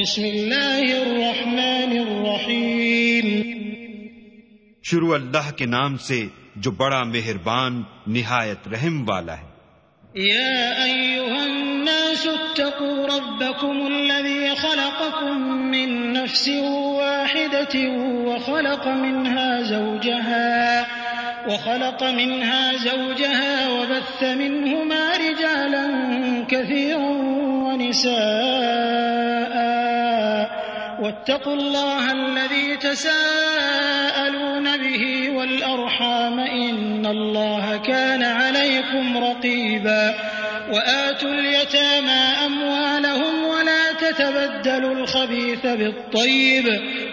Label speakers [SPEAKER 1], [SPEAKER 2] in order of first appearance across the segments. [SPEAKER 1] بسم اللہ الرحمن الرحیم
[SPEAKER 2] شروع اللہ کے نام سے جو بڑا مہربان نہایت رحم والا ہے
[SPEAKER 1] یا ایوہ الناس اتقوا ربکم خلقکم من نفس وخلق منها میو وخلق منها زوجها وبث منهما رجالا كثيرا ونساء واتقوا الله الذي تساءلون به والأرحام إن الله كان عليكم رقيبا وآتوا اليتامى أموالهم ولا تتبدلوا الخبيث بالطيب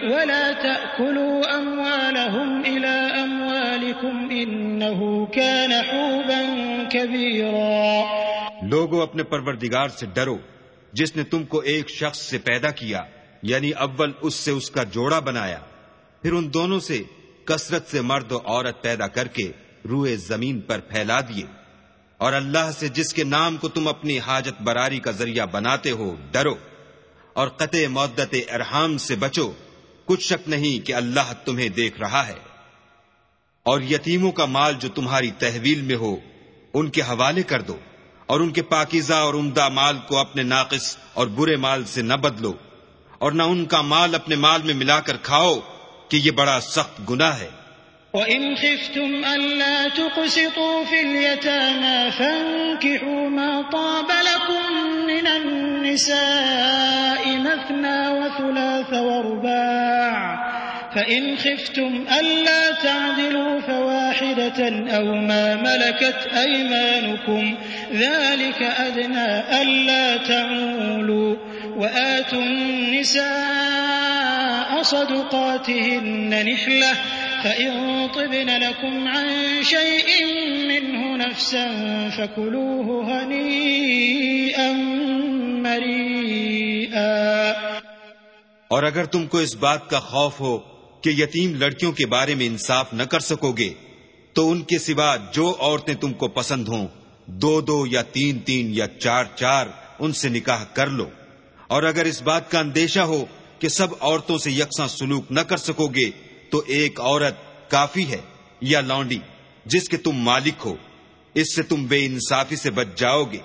[SPEAKER 1] ولا تأكلوا أموالهم إلى أموالكم إنه كان حوبا
[SPEAKER 2] كبيرا لوگو اپنے پروردگار سے ڈرو جس نے تم کو ایک شخص سے پیدا کیا یعنی اول اس سے اس کا جوڑا بنایا پھر ان دونوں سے کثرت سے مرد و عورت پیدا کر کے روئے زمین پر پھیلا دیے اور اللہ سے جس کے نام کو تم اپنی حاجت براری کا ذریعہ بناتے ہو ڈرو اور قطع مدت ارحام سے بچو کچھ شک نہیں کہ اللہ تمہیں دیکھ رہا ہے اور یتیموں کا مال جو تمہاری تحویل میں ہو ان کے حوالے کر دو اور ان کے پاکیزہ اور عمدہ مال کو اپنے ناقص اور برے مال سے نہ بدلو اور نہ ان کا مال اپنے مال میں ملا کر کھاؤ کہ یہ بڑا سخت گنا ہے
[SPEAKER 1] وَإِنْ خِفْتُمْ أَلَّا تُقْسِطُوا فِي الْيَتَامَى مَا طَابَ اور ان النِّسَاءِ مَثْنَى وَثُلَاثَ وَرُبَاعَ فَإِنْ خِفْتُمْ أَلَّا تَعْدِلُوا فَوَاحِدَةً أَوْ مَا مَلَكَتْ أَيْمَانُكُمْ ذَلِكَ أَدْنَى أَلَّا تَعُولُوا وآتوا النساء صدقاتهن نحلة فإن طبن لكم عن شيء منه نفسا فكلوه هنيئا
[SPEAKER 2] مريئا اور اگر تم کو اس بات کا خوف ہو کہ یتیم لڑکیوں کے بارے میں انصاف نہ کر سکو گے تو ان کے سوا جو عورتیں تم کو پسند ہوں دو دو یا تین تین یا چار چار ان سے نکاح کر لو اور اگر اس بات کا اندیشہ ہو کہ سب عورتوں سے یکساں سلوک نہ کر سکو گے تو ایک عورت کافی ہے یا لانڈی جس کے تم مالک ہو اس سے تم بے انصافی سے بچ جاؤ گے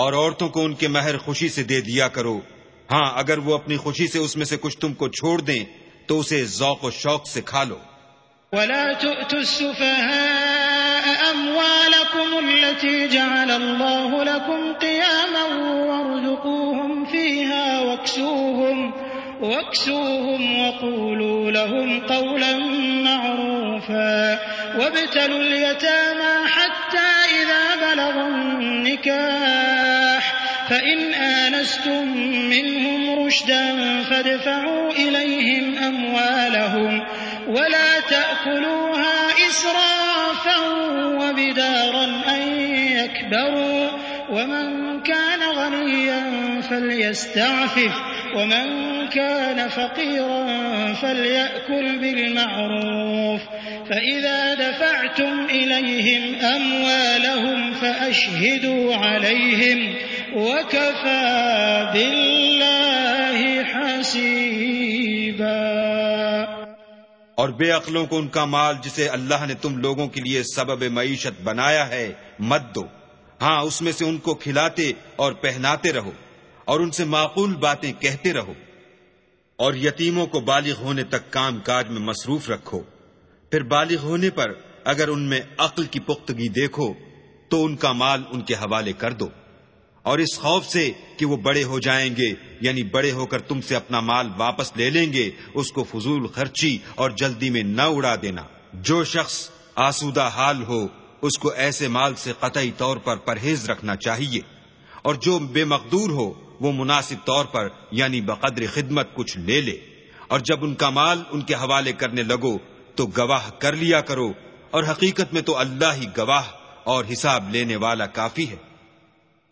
[SPEAKER 2] اور عورتوں کو ان کے مہر خوشی سے دے دیا کرو ہاں اگر وہ اپنی خوشی سے اس میں سے کچھ تم کو چھوڑ دیں تو اسے ذوق و شوق سے کھا لو
[SPEAKER 1] وَلَا أموالكم التي جعل الله لكم قياما وارزقوهم فيها واكسوهم واكسوهم وقولوا لهم قولا معروفا وابتلوا اليتامى حتى إذا بلغوا النكاح فإن آنستم منهم رشدا فادفعوا إليهم أموالهم ولا تأكلوها إسرافا غَنِيًّا فَلْيَسْتَعْفِفْ نیو كَانَ فَقِيرًا فَلْيَأْكُلْ بِالْمَعْرُوفِ فَإِذَا دَفَعْتُمْ إِلَيْهِمْ أَمْوَالَهُمْ فَأَشْهِدُوا عَلَيْهِمْ وَكَفَى بِاللَّهِ حَسِيبًا
[SPEAKER 2] اور بے عقلوں کو ان کا مال جسے اللہ نے تم لوگوں کے لیے سبب معیشت بنایا ہے مت دو ہاں اس میں سے ان کو کھلاتے اور پہناتے رہو اور ان سے معقول باتیں کہتے رہو اور یتیموں کو بالغ ہونے تک کام کاج میں مصروف رکھو پھر بالغ ہونے پر اگر ان میں عقل کی پختگی دیکھو تو ان کا مال ان کے حوالے کر دو اور اس خوف سے کہ وہ بڑے ہو جائیں گے یعنی بڑے ہو کر تم سے اپنا مال واپس لے لیں گے اس کو فضول خرچی اور جلدی میں نہ اڑا دینا جو شخص آسودہ حال ہو اس کو ایسے مال سے قطعی طور پر پرہیز رکھنا چاہیے اور جو بے مقدور ہو وہ مناسب طور پر یعنی بقدر خدمت کچھ لے لے اور جب ان کا مال ان کے حوالے کرنے لگو تو گواہ کر لیا کرو اور حقیقت میں تو اللہ ہی گواہ اور حساب لینے والا کافی ہے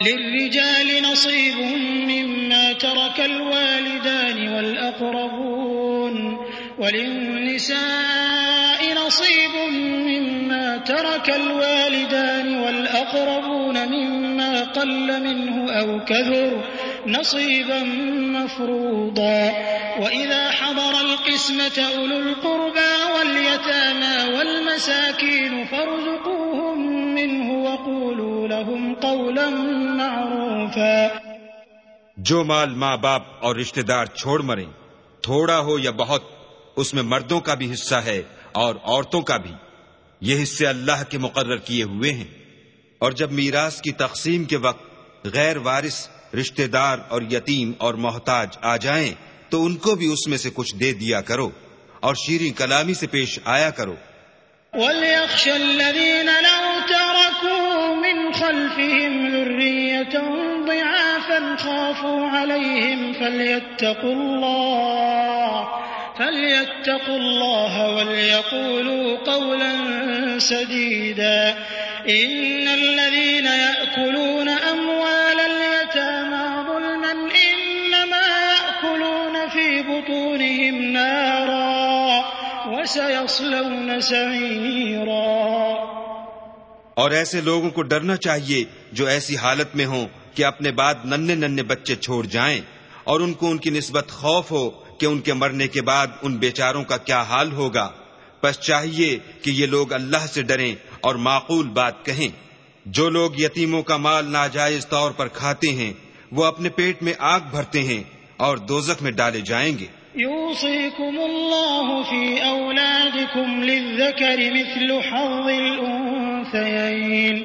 [SPEAKER 2] للرجال نصيب مما ترك
[SPEAKER 1] الوالدان والأقربون نصيب مما مما ترك الوالدان والأقربون قل منه أو كثر نصيبا مفروضا وإذا حضر القسمة أولو القربى واليتامى والمساكين فارزقوهم منه وقولوا لهم قولا معروفا
[SPEAKER 2] جو مال ماں باپ اور رشتے دار چھوڑ مریں تھوڑا ہو یا بہت اس میں مردوں کا بھی حصہ ہے اور عورتوں کا بھی یہ حصے اللہ کے مقرر کیے ہوئے ہیں اور جب میراث کی تقسیم کے وقت غیر وارث رشتے دار اور یتیم اور محتاج آ جائیں تو ان کو بھی اس میں سے کچھ دے دیا کرو اور شیریں کلامی سے پیش آیا کرو
[SPEAKER 1] فليتقوا الله وليقولوا قولا سديدا إن الذين يأكلون أموال اليتامى ظلما إنما يأكلون في بطونهم نارا وسيصلون سعيرا
[SPEAKER 2] اور ایسے لوگوں کو ڈرنا چاہیے جو ایسی حالت میں ہوں کہ اپنے بعد ننے ننے بچے چھوڑ جائیں اور ان کو ان کی نسبت خوف ہو کہ ان کے مرنے کے بعد ان بیچاروں کا کیا حال ہوگا بس چاہیے کہ یہ لوگ اللہ سے ڈریں اور معقول بات کہیں جو لوگ یتیموں کا مال ناجائز طور پر کھاتے ہیں وہ اپنے پیٹ میں آگ بھرتے ہیں اور دوزخ میں ڈالے جائیں گے
[SPEAKER 1] يوصيكم الله في أولادكم للذكر مثل حظ الأنثيين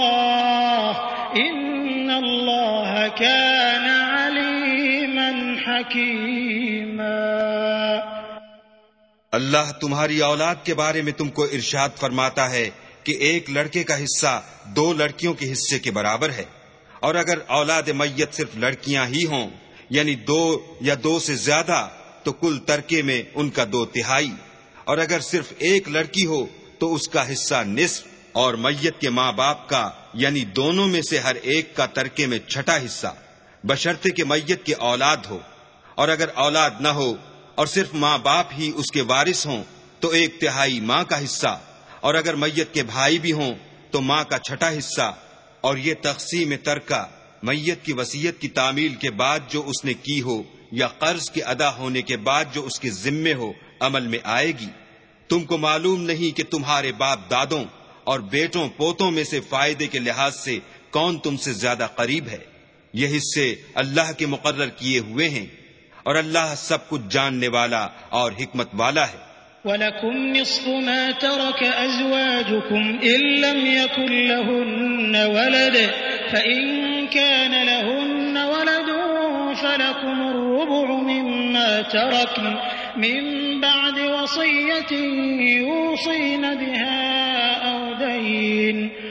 [SPEAKER 2] اللہ تمہاری اولاد کے بارے میں تم کو ارشاد فرماتا ہے کہ ایک لڑکے کا حصہ دو لڑکیوں کے حصے کے برابر ہے اور اگر اولاد میت صرف لڑکیاں ہی ہوں یعنی دو یا دو سے زیادہ تو کل ترکے میں ان کا دو تہائی اور اگر صرف ایک لڑکی ہو تو اس کا حصہ نصف اور میت کے ماں باپ کا یعنی دونوں میں سے ہر ایک کا ترکے میں چھٹا حصہ بشرطے کے میت کی اولاد ہو اور اگر اولاد نہ ہو اور صرف ماں باپ ہی اس کے وارث ہوں تو ایک تہائی ماں کا حصہ اور اگر میت کے بھائی بھی ہوں تو ماں کا چھٹا حصہ اور یہ تقسیم ترکا میت کی وسیعت کی تعمیل کے بعد جو اس نے کی ہو یا قرض کے ادا ہونے کے بعد جو اس کے ذمے ہو عمل میں آئے گی تم کو معلوم نہیں کہ تمہارے باپ دادوں اور بیٹوں پوتوں میں سے فائدے کے لحاظ سے کون تم سے زیادہ قریب ہے یہ حصے اللہ کے مقرر کیے ہوئے ہیں اور اللہ سب کچھ جاننے والا اور حکمت والا ہے
[SPEAKER 1] وَلَكُمْ نِصْفُ مَا تَرَكَ أَزْوَاجُكُمْ إِن لَّمْ يَكُن لَّهُنَّ وَلَدٌ وَلَدٌ فَإِن كَانَ لَهُنَّ فَلَكُمُ الرُّبُعُ مِمَّا تَرَكْنَ مِن بَعْدِ وَصِيَّةٍ يُوصِينَ بِهَا أَوْ دَيْنٍ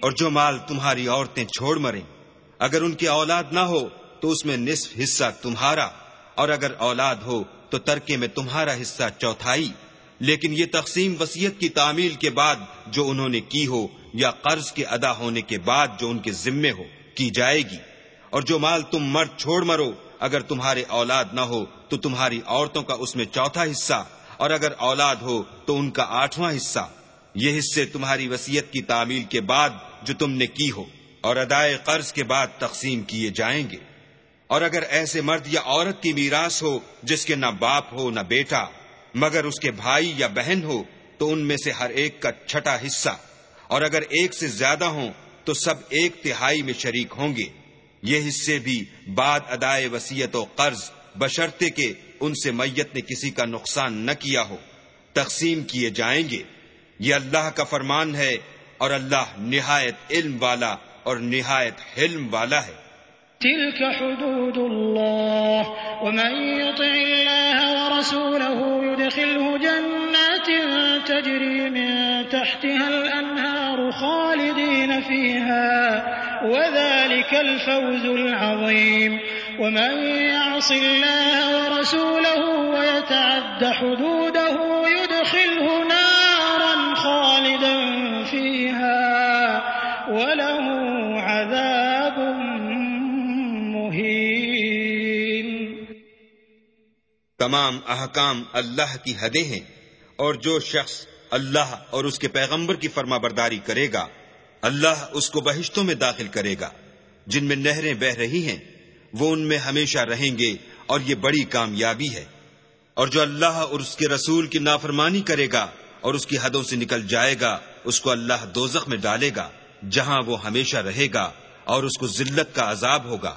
[SPEAKER 2] اور جو مال تمہاری عورتیں چھوڑ مریں اگر ان کی اولاد نہ ہو تو اس میں نصف حصہ تمہارا اور اگر اولاد ہو تو ترکے میں تمہارا حصہ چوتھائی لیکن یہ تقسیم وسیعت کی تعمیل کے بعد جو انہوں نے کی ہو یا قرض کے ادا ہونے کے بعد جو ان کے ذمے ہو کی جائے گی اور جو مال تم مرد چھوڑ مرو اگر تمہارے اولاد نہ ہو تو تمہاری عورتوں کا اس میں چوتھا حصہ اور اگر اولاد ہو تو ان کا آٹھواں حصہ یہ حصے تمہاری وسیعت کی تعمیل کے بعد جو تم نے کی ہو اور ادائے قرض کے بعد تقسیم کیے جائیں گے اور اگر ایسے مرد یا عورت کی میراث ہو جس کے نہ باپ ہو نہ بیٹا مگر اس کے بھائی یا بہن ہو تو ان میں سے ہر ایک کا چھٹا حصہ اور اگر ایک سے زیادہ ہوں تو سب ایک تہائی میں شریک ہوں گے یہ حصے بھی بعد ادائے وسیعت و قرض بشرتے کہ ان سے میت نے کسی کا نقصان نہ کیا ہو تقسیم کیے جائیں گے یہ اللہ کا فرمان ہے اور اللہ نہایت علم والا اور نہایت حلم والا ہے
[SPEAKER 1] تلك حدود الله ومن يطع الله ورسوله يدخله جنات تجري من تحتها الأنهار خالدين فيها وذلك الفوز العظيم ومن يعص الله ورسوله ويتعد حدوده يدخله نارا خالدا فيها وله عذاب مهين
[SPEAKER 2] تمام احکام اللہ کی حدیں ہیں اور جو شخص اللہ اور اس کے پیغمبر کی فرما برداری کرے گا اللہ اس کو بہشتوں میں داخل کرے گا جن میں نہریں بہ رہی ہیں وہ ان میں ہمیشہ رہیں گے اور یہ بڑی کامیابی ہے اور جو اللہ اور اس کے رسول کی نافرمانی کرے گا اور اس کی حدوں سے نکل جائے گا اس کو اللہ دوزخ میں ڈالے گا جہاں وہ ہمیشہ رہے گا اور اس کو ذلت کا عذاب ہوگا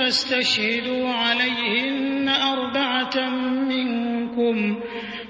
[SPEAKER 1] فاستشهدوا عليهن أربعة منكم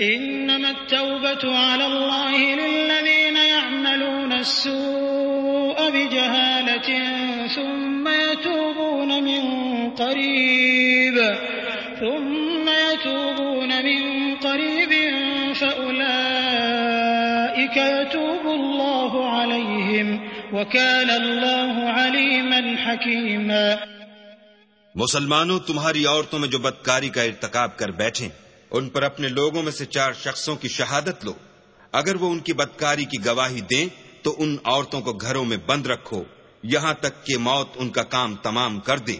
[SPEAKER 1] إنما التوبة على الله للذين يعملون السوء بجهالة ثم يتوبون من قريب ثم يتوبون من قريب فأولئك يتوب الله عليهم وكان الله عليما حكيما
[SPEAKER 2] مسلمانوں تمہاری عورتوں میں جو بدکاری کا ارتکاب کر بیٹھیں ان پر اپنے لوگوں میں سے چار شخصوں کی شہادت لو اگر وہ ان کی بدکاری کی گواہی دیں تو ان عورتوں کو گھروں میں بند رکھو یہاں تک کہ موت ان کا کام تمام کر دے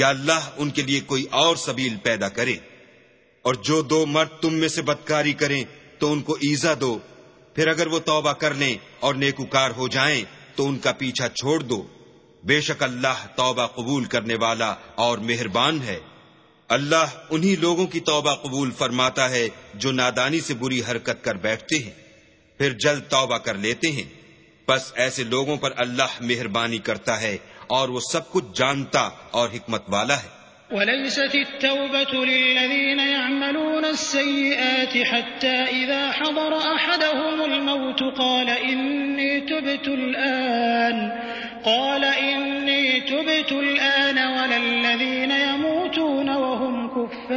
[SPEAKER 2] یا اللہ ان کے لیے کوئی اور سبیل پیدا کرے اور جو دو مرد تم میں سے بدکاری کریں تو ان کو ایزا دو پھر اگر وہ توبہ کر لیں اور نیکوکار ہو جائیں تو ان کا پیچھا چھوڑ دو بے شک اللہ توبہ قبول کرنے والا اور مہربان ہے اللہ انہی لوگوں کی توبہ قبول فرماتا ہے جو نادانی سے بری حرکت کر بیٹھتے ہیں پھر جلد توبہ کر لیتے ہیں بس ایسے لوگوں پر اللہ مہربانی کرتا ہے اور وہ سب کچھ جانتا اور حکمت والا ہے
[SPEAKER 1] وليست التوبة للذين يعملون السيئات حتى إذا حضر أحدهم الموت قال إني تبت الآن قال إني تبت الآن ولا الذين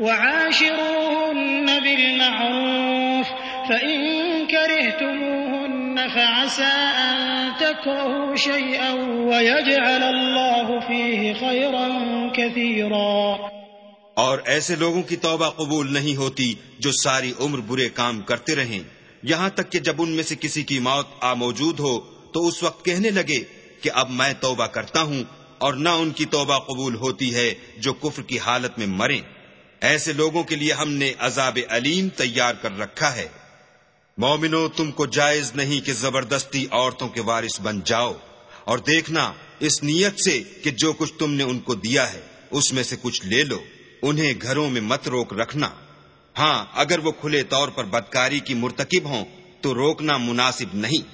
[SPEAKER 1] وعاشروهن بالمعروف فإن كرهتموهن فعسى أن تكرهوا شيئا ويجعل الله فيه خيرا كثيرا
[SPEAKER 2] اور ایسے لوگوں کی توبہ قبول نہیں ہوتی جو ساری عمر برے کام کرتے رہیں یہاں تک کہ جب ان میں سے کسی کی موت آ موجود ہو تو اس وقت کہنے لگے کہ اب میں توبہ کرتا ہوں اور نہ ان کی توبہ قبول ہوتی ہے جو کفر کی حالت میں مریں ایسے لوگوں کے لیے ہم نے عذاب علیم تیار کر رکھا ہے مومنو تم کو جائز نہیں کہ زبردستی عورتوں کے وارث بن جاؤ اور دیکھنا اس نیت سے کہ جو کچھ تم نے ان کو دیا ہے اس میں سے کچھ لے لو انہیں گھروں میں مت روک رکھنا ہاں اگر وہ کھلے طور پر بدکاری کی مرتکب ہوں تو روکنا مناسب نہیں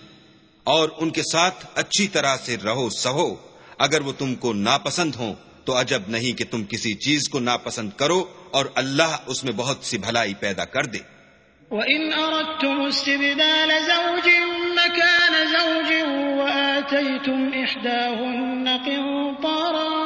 [SPEAKER 2] اور ان کے ساتھ اچھی طرح سے رہو سہو اگر وہ تم کو ناپسند ہوں تو عجب نہیں کہ تم کسی چیز کو ناپسند کرو اور اللہ اس میں بہت سی بھلائی پیدا کر دے
[SPEAKER 1] وَإن أردتم استبدال زوج مكان زوج وآتيتم احداهن قنطارا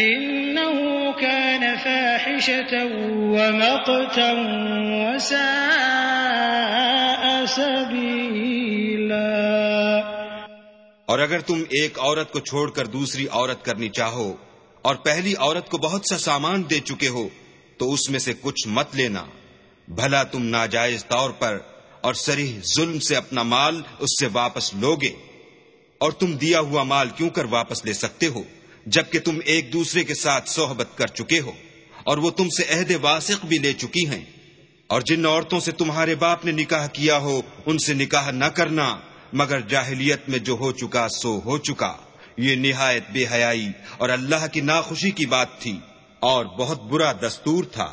[SPEAKER 1] إنه كان فاحشة ومقتا وساء سبيلا
[SPEAKER 2] اور اگر تم ایک عورت کو چھوڑ کر دوسری عورت کرنی چاہو اور پہلی عورت کو بہت سا سامان دے چکے ہو تو اس میں سے کچھ مت لینا بھلا تم ناجائز طور پر اور سریح ظلم سے اپنا مال اس سے واپس لوگے اور تم دیا ہوا مال کیوں کر واپس لے سکتے ہو جبکہ تم ایک دوسرے کے ساتھ صحبت کر چکے ہو اور وہ تم سے عہد واسق بھی لے چکی ہیں اور جن عورتوں سے تمہارے باپ نے نکاح کیا ہو ان سے نکاح نہ کرنا مگر جاہلیت میں جو ہو چکا سو ہو چکا یہ نہایت بے حیائی اور اللہ کی ناخوشی کی بات تھی اور بہت برا دستور تھا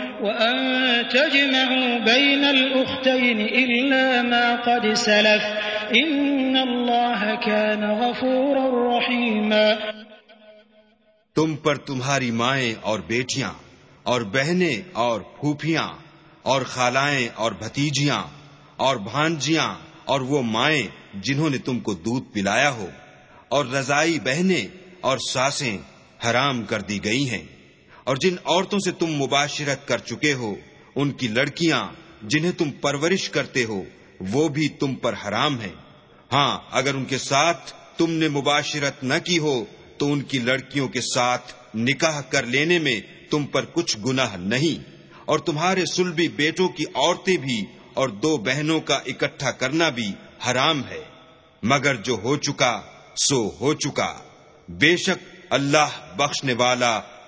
[SPEAKER 1] تم
[SPEAKER 2] پر تمہاری مائیں اور بیٹیاں اور بہنیں اور پھوپیاں اور خالائیں اور بھتیجیاں اور بھانجیاں اور وہ مائیں جنہوں نے تم کو دودھ پلایا ہو اور رضائی بہنیں اور ساسیں حرام کر دی گئی ہیں اور جن عورتوں سے تم مباشرت کر چکے ہو ان کی لڑکیاں جنہیں تم پرورش کرتے ہو وہ بھی تم پر حرام ہیں ہاں اگر ان کے ساتھ تم نے مباشرت نہ کی ہو تو ان کی لڑکیوں کے ساتھ نکاح کر لینے میں تم پر کچھ گناہ نہیں اور تمہارے سلبی بیٹوں کی عورتیں بھی اور دو بہنوں کا اکٹھا کرنا بھی حرام ہے مگر جو ہو چکا سو ہو چکا بے شک اللہ بخشنے والا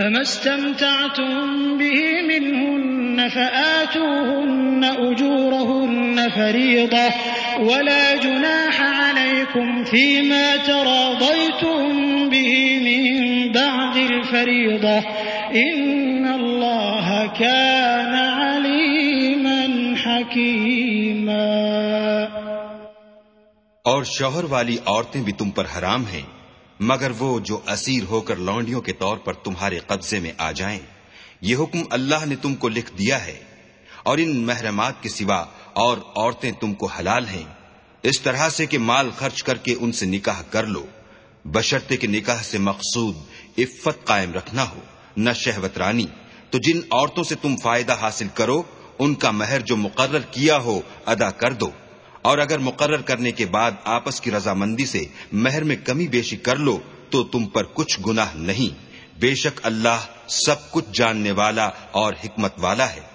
[SPEAKER 1] استمتعتم به منهن فآتوهن أجورهن فريضة ولا جناح عليكم فيما تراضيتم به من بعد الفريضة إن الله كان عليما حكيما
[SPEAKER 2] اور شوہر والی عورتیں بھی تم پر حرام ہیں مگر وہ جو اسیر ہو کر لونڈیوں کے طور پر تمہارے قبضے میں آ جائیں یہ حکم اللہ نے تم کو لکھ دیا ہے اور ان محرمات کے سوا اور عورتیں تم کو حلال ہیں اس طرح سے کہ مال خرچ کر کے ان سے نکاح کر لو بشرتے کے نکاح سے مقصود عفت قائم رکھنا ہو نہ شہوت رانی تو جن عورتوں سے تم فائدہ حاصل کرو ان کا مہر جو مقرر کیا ہو ادا کر دو اور اگر مقرر کرنے کے بعد آپس کی رضامندی سے مہر میں کمی بیشی کر لو تو تم پر کچھ گناہ نہیں بے شک اللہ سب کچھ جاننے والا اور حکمت والا ہے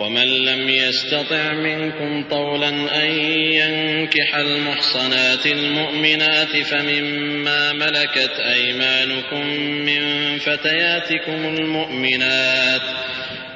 [SPEAKER 3] ومن لم يستطع منكم طولا ان ينكح المحصنات المؤمنات فمما ملكت ايمانكم من فتياتكم المؤمنات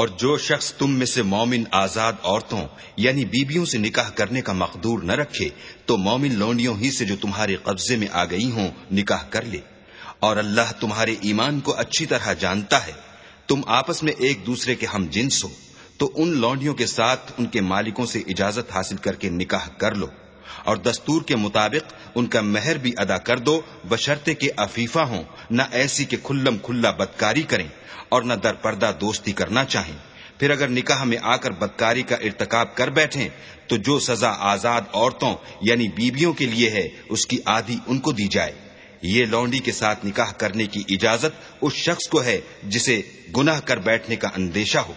[SPEAKER 2] اور جو شخص تم میں سے مومن آزاد عورتوں یعنی بیبیوں سے نکاح کرنے کا مقدور نہ رکھے تو مومن لونڈیوں ہی سے جو تمہارے قبضے میں آ گئی ہوں نکاح کر لے اور اللہ تمہارے ایمان کو اچھی طرح جانتا ہے تم آپس میں ایک دوسرے کے ہم جنس ہو تو ان لونڈیوں کے ساتھ ان کے مالکوں سے اجازت حاصل کر کے نکاح کر لو اور دستور کے مطابق ان کا مہر بھی ادا کر دو بشرطے کے افیفہ ہوں نہ ایسی کہ کھلم کھلا بدکاری کریں اور نہ در پردہ دوستی کرنا چاہیں پھر اگر نکاح میں آ کر بدکاری کا ارتکاب کر بیٹھیں تو جو سزا آزاد عورتوں یعنی بیویوں کے لیے ہے اس کی آدھی ان کو دی جائے یہ لونڈی کے ساتھ نکاح کرنے کی اجازت اس شخص کو ہے جسے گناہ کر بیٹھنے کا اندیشہ ہو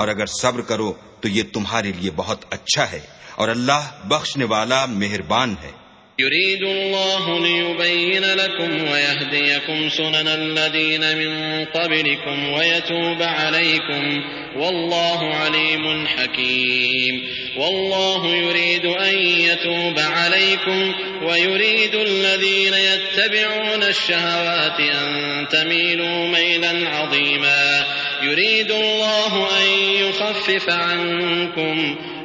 [SPEAKER 2] اور اگر صبر کرو تو یہ تمہارے لیے بہت اچھا ہے اور اللہ بخشنے والا مہربان ہے
[SPEAKER 3] يريد الله ليبين لكم ويهديكم سنن الذين من قبلكم ويتوب عليكم والله عليم حكيم والله يريد أن يتوب عليكم ويريد الذين يتبعون الشهوات أن تميلوا ميلا عظيماً يريد الله أن يخفف عنكم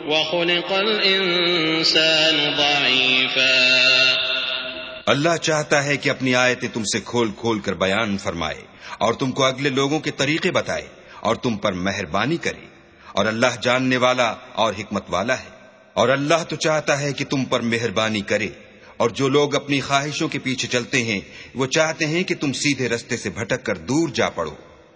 [SPEAKER 3] وخلق الإنسان ضعيفا
[SPEAKER 2] اللہ چاہتا ہے کہ اپنی آیتیں تم سے کھول کھول کر بیان فرمائے اور تم کو اگلے لوگوں کے طریقے بتائے اور تم پر مہربانی کرے اور اللہ جاننے والا اور حکمت والا ہے اور اللہ تو چاہتا ہے کہ تم پر مہربانی کرے اور جو لوگ اپنی خواہشوں کے پیچھے چلتے ہیں وہ چاہتے ہیں کہ تم سیدھے رستے سے بھٹک کر دور جا پڑو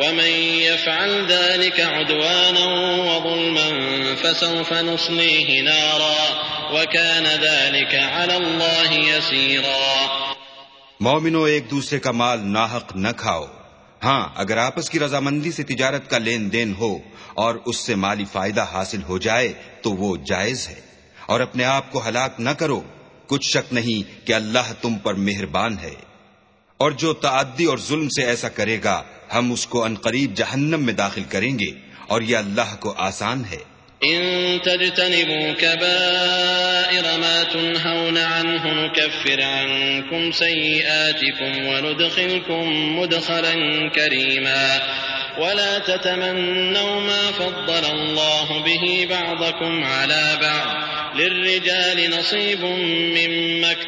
[SPEAKER 3] ومن يفعل ذلك ذلك عدوانا وظلما فسوف نارا وكان على الله يسيرا
[SPEAKER 2] مومنو ایک دوسرے کا مال ناحق نہ کھاؤ ہاں اگر آپس کی رضامندی سے تجارت کا لین دین ہو اور اس سے مالی فائدہ حاصل ہو جائے تو وہ جائز ہے اور اپنے آپ کو ہلاک نہ کرو کچھ شک نہیں کہ اللہ تم پر مہربان ہے اور جو تعدی اور ظلم سے ایسا کرے گا ہم اس کو انقریب جہنم میں داخل کریں گے اور یہ اللہ کو آسان ہے
[SPEAKER 3] ان تجتنبوا كبائر ما ما تنهون عنه نكفر عنكم سيئاتكم وندخلكم مدخلا كريما ولا تتمنوا فضل الله به بعضكم على بعض للرجال نصيب مما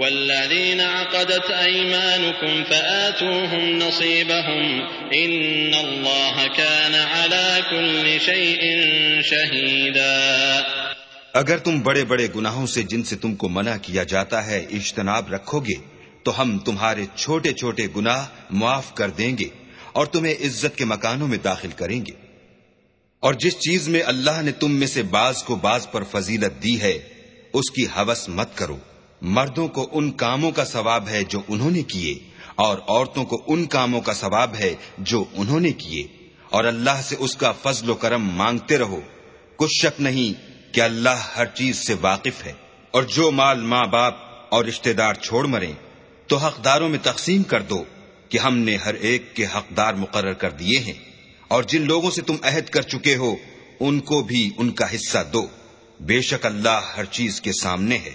[SPEAKER 3] والذين عقدت أيمانكم فآتوهم نصيبهم إن الله كان على كل شيء شهيدا
[SPEAKER 2] اگر تم بڑے بڑے گناہوں سے جن سے تم کو منع کیا جاتا ہے اجتناب رکھو گے تو ہم تمہارے چھوٹے چھوٹے گناہ معاف کر دیں گے اور تمہیں عزت کے مکانوں میں داخل کریں گے اور جس چیز میں اللہ نے تم میں سے بعض کو بعض پر فضیلت دی ہے اس کی حوث مت کرو مردوں کو ان کاموں کا ثواب ہے جو انہوں نے کیے اور عورتوں کو ان کاموں کا ثواب ہے جو انہوں نے کیے اور اللہ سے اس کا فضل و کرم مانگتے رہو کچھ شک نہیں کہ اللہ ہر چیز سے واقف ہے اور جو مال ماں باپ اور رشتے دار چھوڑ مرے تو حقداروں میں تقسیم کر دو کہ ہم نے ہر ایک کے حقدار مقرر کر دیے ہیں اور جن لوگوں سے تم عہد کر چکے ہو ان کو بھی ان کا حصہ دو بے شک اللہ ہر چیز کے سامنے ہے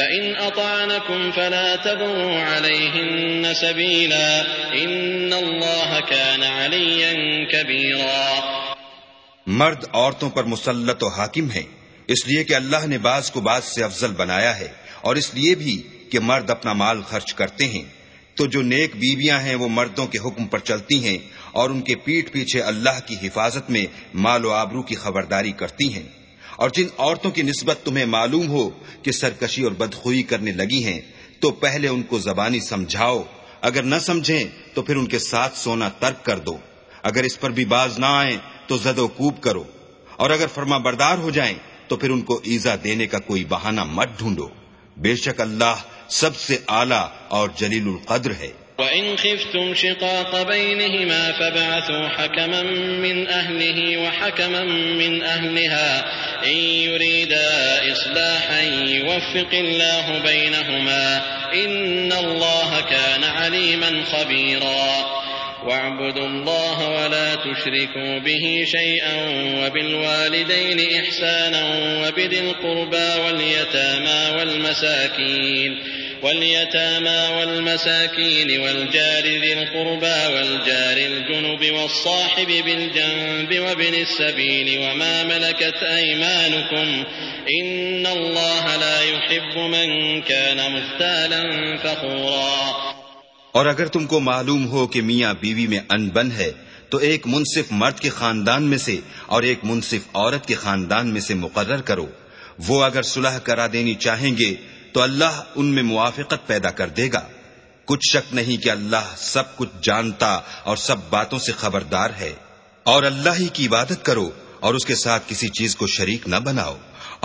[SPEAKER 3] فَإِنْ أَطَعْنَكُمْ فَلَا عَلَيْهِنَّ سَبِيلًا إِنَّ اللَّهَ كَانَ عَلِيًّا كَبِيرًا
[SPEAKER 2] مرد عورتوں پر مسلط و حاکم ہیں اس لیے کہ اللہ نے بعض کو بعض سے افضل بنایا ہے اور اس لیے بھی کہ مرد اپنا مال خرچ کرتے ہیں تو جو نیک بیویاں ہیں وہ مردوں کے حکم پر چلتی ہیں اور ان کے پیٹ پیچھے اللہ کی حفاظت میں مال و آبرو کی خبرداری کرتی ہیں اور جن عورتوں کی نسبت تمہیں معلوم ہو کہ سرکشی اور بدخوئی کرنے لگی ہیں تو پہلے ان کو زبانی سمجھاؤ اگر نہ سمجھیں تو پھر ان کے ساتھ سونا ترک کر دو اگر اس پر بھی باز نہ آئیں تو زد و کوب کرو اور اگر فرما بردار ہو جائیں تو پھر ان کو ایزا دینے کا کوئی بہانہ مت ڈھونڈو بے شک اللہ سب سے اعلی اور جلیل القدر ہے
[SPEAKER 3] وَإِنْ خِفْتُمْ شِقَاقَ بَيْنِهِمَا فَابْعَثُوا حَكَمًا مِنْ أَهْلِهِ وَحَكَمًا مِنْ أَهْلِهَا إِنْ يُرِيدَا إِصْلَاحًا يُوَفِّقِ اللَّهُ بَيْنَهُمَا إِنَّ اللَّهَ كَانَ عَلِيمًا خَبِيرًا وَاعْبُدُوا اللَّهَ وَلَا تُشْرِكُوا بِهِ شَيْئًا وَبِالْوَالِدَيْنِ إِحْسَانًا وَبِذِي الْقُرْبَى وَالْيَتَامَى وَالْمَسَاكِينِ واليتامى والمساكين والجار ذي القربى والجار الجنب والصاحب بالجنب وابن السبيل وما ملكت أيمانكم إن الله لا يحب من كان مختالا فخورا
[SPEAKER 2] اور اگر تم کو معلوم ہو کہ میاں بیوی میں انبن ہے تو ایک منصف مرد کے خاندان میں سے اور ایک منصف عورت کے خاندان میں سے مقرر کرو وہ اگر صلح کرا دینی چاہیں گے تو اللہ ان میں موافقت پیدا کر دے گا کچھ شک نہیں کہ اللہ سب کچھ جانتا اور سب باتوں سے خبردار ہے اور اللہ ہی کی عبادت کرو اور اس کے ساتھ کسی چیز کو شریک نہ بناؤ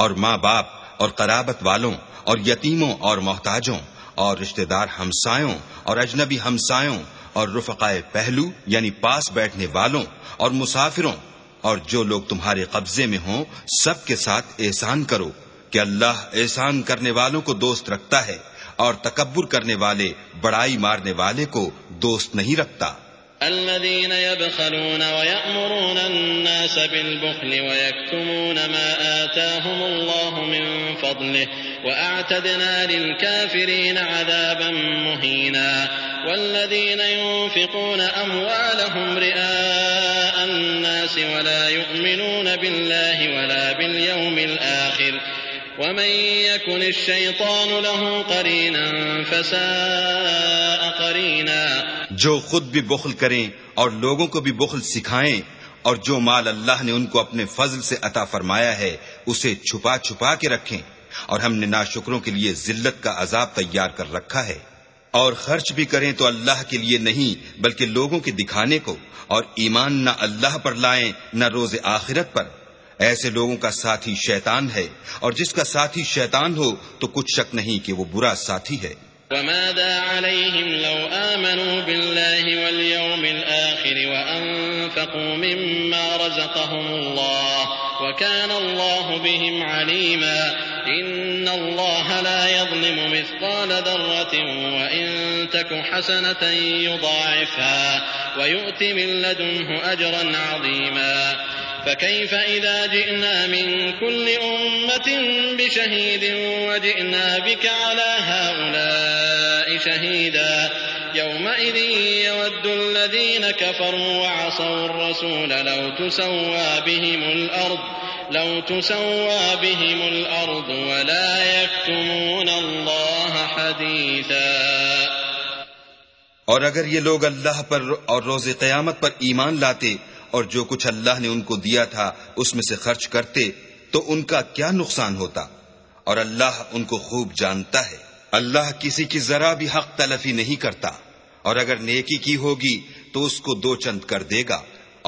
[SPEAKER 2] اور ماں باپ اور قرابت والوں اور یتیموں اور محتاجوں اور رشتہ دار ہمسایوں اور اجنبی ہمسایوں اور رفقائے پہلو یعنی پاس بیٹھنے والوں اور مسافروں اور جو لوگ تمہارے قبضے میں ہوں سب کے ساتھ احسان کرو کہ اللہ احسان کرنے والوں کو دوست رکھتا ہے اور تکبر کرنے والے بڑائی مارنے والے کو دوست نہیں رکھتا
[SPEAKER 3] الذين يبخلون ويأمرون الناس بالبخل ويكتمون ما آتاهم الله من فضله وأعتدنا للكافرين عذابا مهينا والذين ينفقون أموالهم رئاء الناس ولا يؤمنون بالله ولا باليوم الآخر ومن يكن الشيطان له قرينا قرينا فساء
[SPEAKER 2] جو خود بھی بخل کریں اور لوگوں کو بھی بخل سکھائیں اور جو مال اللہ نے ان کو اپنے فضل سے عطا فرمایا ہے اسے چھپا چھپا کے رکھیں اور ہم نے ناشکروں کے لیے ذلت کا عذاب تیار کر رکھا ہے اور خرچ بھی کریں تو اللہ کے لیے نہیں بلکہ لوگوں کے دکھانے کو اور ایمان نہ اللہ پر لائیں نہ روز آخرت پر ایسے لوگوں کا ساتھی شیطان ہے اور جس کا ساتھی شیطان ہو تو کچھ شک نہیں کہ وہ برا ساتھی ہے
[SPEAKER 3] فكيف إذا جئنا من كل أمة بشهيد وجئنا بك على هؤلاء شهيدا يومئذ يود الذين كفروا وعصوا الرسول لو تسوى بهم الأرض لو تسوى بهم الأرض ولا يكتمون الله حديثا
[SPEAKER 2] اور اگر یہ لوگ اللہ پر اور روز قیامت پر ایمان لاتے اور جو کچھ اللہ نے ان کو دیا تھا اس میں سے خرچ کرتے تو ان کا کیا نقصان ہوتا اور اللہ ان کو خوب جانتا ہے اللہ کسی کی ذرا بھی حق تلفی نہیں کرتا اور اگر نیکی کی ہوگی تو اس کو دو چند کر دے گا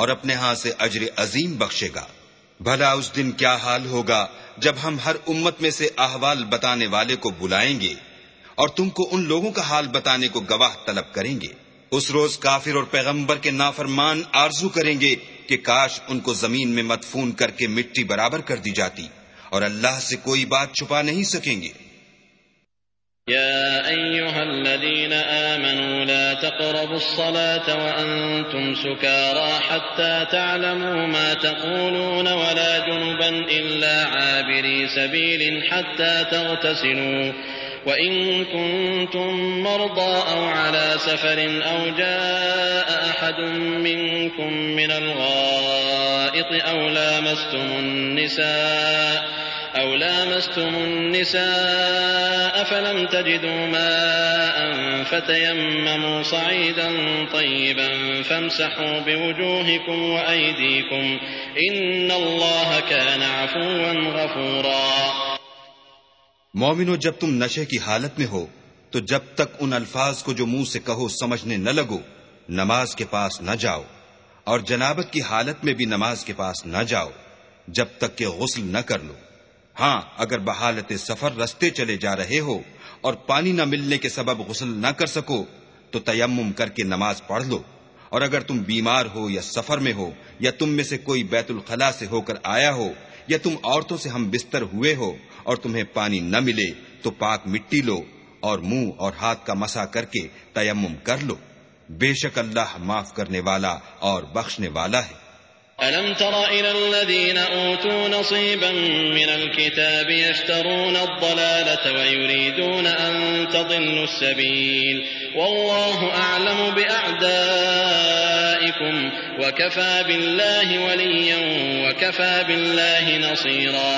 [SPEAKER 2] اور اپنے ہاں سے اجر عظیم بخشے گا بھلا اس دن کیا حال ہوگا جب ہم ہر امت میں سے احوال بتانے والے کو بلائیں گے اور تم کو ان لوگوں کا حال بتانے کو گواہ طلب کریں گے اس روز کافر اور پیغمبر کے نافرمان آرزو کریں گے کہ کاش ان کو زمین میں مدفون کر کے مٹی برابر کر دی جاتی اور اللہ سے کوئی بات چھپا نہیں سکیں گے
[SPEAKER 3] يا أيها الذين آمنوا لا تقربوا الصلاة وأنتم سكارى حتى تعلموا ما تقولون ولا جنبا إلا عابري سبيل حتى تغتسلوا وإن كنتم مرضى أو على سفر أو جاء أحد منكم من الغائط أو لامستم النساء أو لامستم النساء فلم تجدوا ماء فتيمموا صعيدا طيبا فامسحوا بوجوهكم وأيديكم إن الله كان عفوا غفورا
[SPEAKER 2] مومنو جب تم نشے کی حالت میں ہو تو جب تک ان الفاظ کو جو منہ سے کہو سمجھنے نہ لگو نماز کے پاس نہ جاؤ اور جنابت کی حالت میں بھی نماز کے پاس نہ جاؤ جب تک کہ غسل نہ کر لو ہاں اگر بحالت سفر رستے چلے جا رہے ہو اور پانی نہ ملنے کے سبب غسل نہ کر سکو تو تیمم کر کے نماز پڑھ لو اور اگر تم بیمار ہو یا سفر میں ہو یا تم میں سے کوئی بیت الخلا سے ہو کر آیا ہو یا تم عورتوں سے ہم بستر ہوئے ہو اور تمہیں پانی نہ ملے تو پاک مٹی لو اور منہ اور ہاتھ کا مسا کر کے تیمم کر لو بے شک اللہ معاف کرنے والا اور بخشنے والا ہے
[SPEAKER 3] أَلَمْ تَرَ إِلَى الَّذِينَ أُوتُوا نَصِيبًا مِنَ الْكِتَابِ يَشْتَرُونَ الضَّلَالَةَ وَيُرِيدُونَ أَن تَضِلُّوا السَّبِيلَ وَاللَّهُ أَعْلَمُ بِأَعْدَائِكُمْ وَكَفَى بِاللَّهِ وَلِيًّا وَكَفَى بِاللَّهِ نَصِيرًا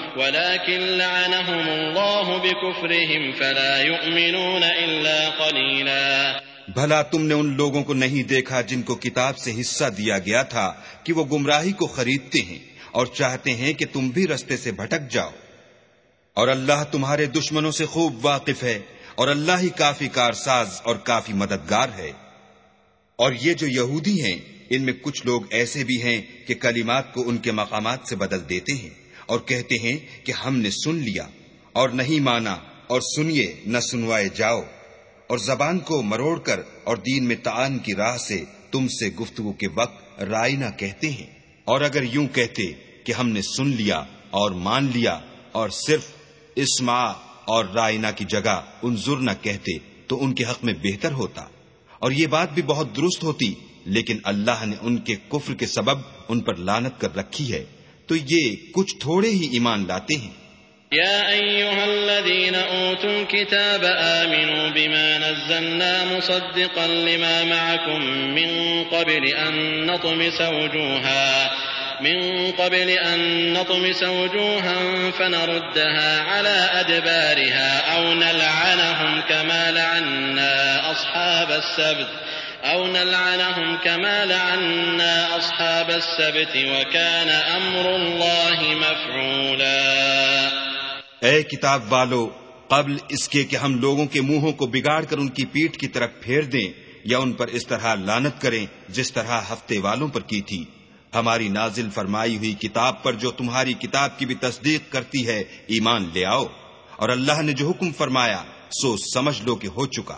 [SPEAKER 3] ولكن لعنهم الله بكفرهم فلا يؤمنون إلا قليلا
[SPEAKER 2] بھلا تم نے ان لوگوں کو نہیں دیکھا جن کو کتاب سے حصہ دیا گیا تھا کہ وہ گمراہی کو خریدتے ہیں اور چاہتے ہیں کہ تم بھی رستے سے بھٹک جاؤ اور اللہ تمہارے دشمنوں سے خوب واقف ہے اور اللہ ہی کافی کارساز اور کافی مددگار ہے اور یہ جو یہودی ہیں ان میں کچھ لوگ ایسے بھی ہیں کہ کلمات کو ان کے مقامات سے بدل دیتے ہیں اور کہتے ہیں کہ ہم نے سن لیا اور نہیں مانا اور سنیے نہ سنوائے جاؤ اور زبان کو مروڑ کر اور دین میں تعان کی راہ سے سے تم گفتگو کے وقت رائے نہ کہتے ہیں اور اگر یوں کہتے کہ ہم نے سن لیا اور مان لیا اور صرف اسما اور رائنا کی جگہ انظر نہ کہتے تو ان کے حق میں بہتر ہوتا اور یہ بات بھی بہت درست ہوتی لیکن اللہ نے ان کے کفر کے سبب ان پر لانت کر رکھی ہے تو یہ کچھ تھوڑے ہی ایمان لاتے ہیں
[SPEAKER 3] یا ایوہا الذین اوتوا الكتاب آمنوا بما نزلنا مصدقا لما معكم من قبل ان نطمس وجوها من قبل ان نطمس وجوها فنردها على ادبارها او نلعنهم كما لعنا اصحاب السبت اے
[SPEAKER 2] کتاب والو قبل اس کے کہ ہم لوگوں کے منہوں کو بگاڑ کر ان کی پیٹ کی طرف پھیر دیں یا ان پر اس طرح لانت کریں جس طرح ہفتے والوں پر کی تھی ہماری نازل فرمائی ہوئی کتاب پر جو تمہاری کتاب کی بھی تصدیق کرتی ہے ایمان لے آؤ اور اللہ نے جو حکم فرمایا سو سمجھ لو کہ ہو چکا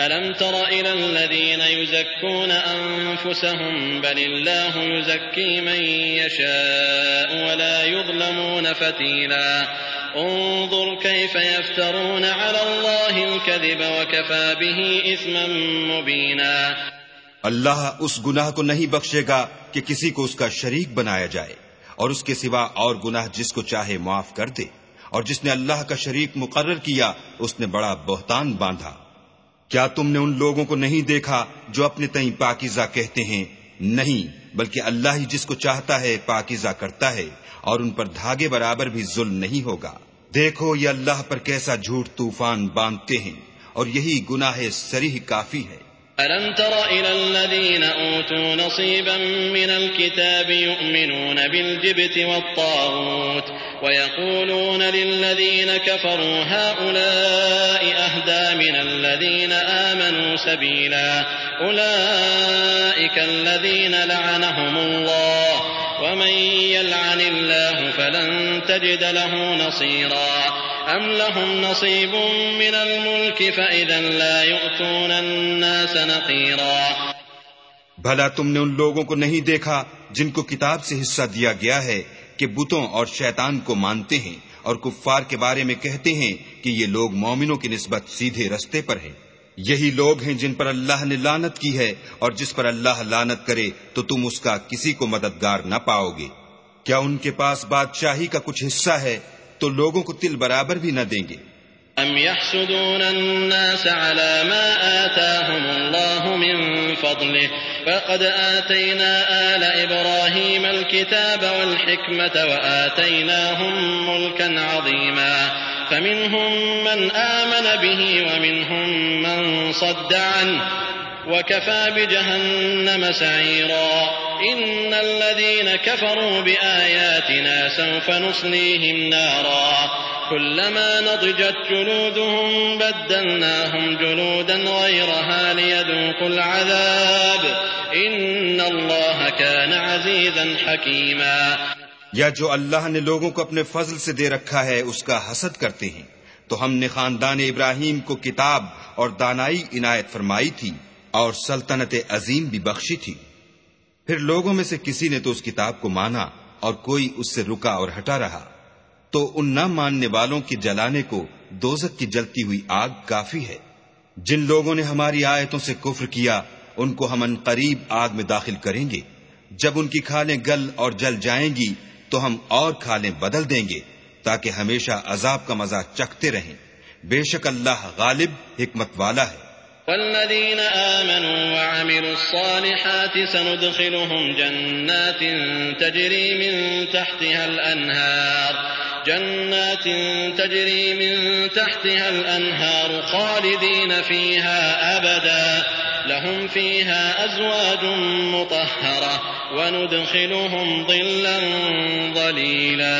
[SPEAKER 3] ألم تر إلى الذين يزكون أنفسهم بل الله يزكي من يشاء ولا يظلمون فتيلا انظر كيف يفترون على الله الكذب وكفى به إثما مبينا
[SPEAKER 2] اللہ اس گناہ کو نہیں بخشے گا کہ کسی کو اس کا شریک بنایا جائے اور اس کے سوا اور گناہ جس کو چاہے معاف کر دے اور جس نے اللہ کا شریک مقرر کیا اس نے بڑا بہتان باندھا کیا تم نے ان لوگوں کو نہیں دیکھا جو اپنے تئیں پاکیزہ کہتے ہیں نہیں بلکہ اللہ ہی جس کو چاہتا ہے پاکیزہ کرتا ہے اور ان پر دھاگے برابر بھی ظلم نہیں ہوگا دیکھو یہ اللہ پر کیسا جھوٹ طوفان باندھتے ہیں اور یہی گناہ سری کافی ہے
[SPEAKER 3] وَيَقُولُونَ لِلَّذِينَ كَفَرُوا هَؤُلَاءِ أَهْدَى مِنَ الَّذِينَ آمَنُوا سَبِيلًا أُولَئِكَ الَّذِينَ لَعَنَهُمُ اللَّهُ وَمَن يَلْعَنِ اللَّهُ فَلَن تَجِدَ لَهُ نَصِيرًا أَمْ لَهُمْ نَصِيبٌ مِّنَ الْمُلْكِ فَإِذًا لَا يُؤْتُونَ النَّاسَ نَقِيرًا
[SPEAKER 2] بھلا تم نے ان لوگوں کو نہیں دیکھا جن کو کتاب سے حصہ دیا گیا ہے کہ بتوں اور شیطان کو مانتے ہیں اور کفار کے بارے میں کہتے ہیں کہ یہ لوگ مومنوں کی نسبت سیدھے رستے پر ہیں یہی لوگ ہیں جن پر اللہ نے لانت کی ہے اور جس پر اللہ لانت کرے تو تم اس کا کسی کو مددگار نہ پاؤ گے کیا ان کے پاس بادشاہی کا کچھ حصہ ہے تو لوگوں کو تل برابر بھی نہ دیں گے
[SPEAKER 3] ام يحسدون الناس على ما آتاهم الله من فضله فقد آتينا آل إبراهيم الكتاب والحكمة وآتيناهم ملكا عظيما فمنهم من آمن به ومنهم من صد عنه وكفى بجهنم سعيرا إن الذين كفروا بآياتنا سوف نصليهم نارا كلما نضجت جلودهم بدلناهم جلودا غيرها ليذوقوا العذاب إن الله كان عزيزا حكيما
[SPEAKER 2] یا جو اللہ نے لوگوں کو اپنے فضل سے دے رکھا ہے اس کا حسد کرتے ہیں تو ہم نے خاندان ابراہیم کو کتاب اور دانائی عنایت فرمائی تھی اور سلطنت عظیم بھی بخشی تھی پھر لوگوں میں سے کسی نے تو اس کتاب کو مانا اور کوئی اس سے رکا اور ہٹا رہا تو ان نہ ماننے والوں کے جلانے کو دوزک کی جلتی ہوئی آگ کافی ہے جن لوگوں نے ہماری آیتوں سے کفر کیا ان کو ہم ان قریب آگ میں داخل کریں گے جب ان کی کھالیں گل اور جل جائیں گی تو ہم اور کھالیں بدل دیں گے تاکہ ہمیشہ عذاب کا مزہ چکھتے رہیں بے شک اللہ غالب حکمت والا ہے
[SPEAKER 3] والذين آمنوا وعملوا الصالحات سندخلهم جنات جنات تجري من تحتها الأنهار تجري من تحتها الأنهار خالدين فيها أبدا لهم فيها أزواج مطهرة وندخلهم ظلا
[SPEAKER 2] ظليلا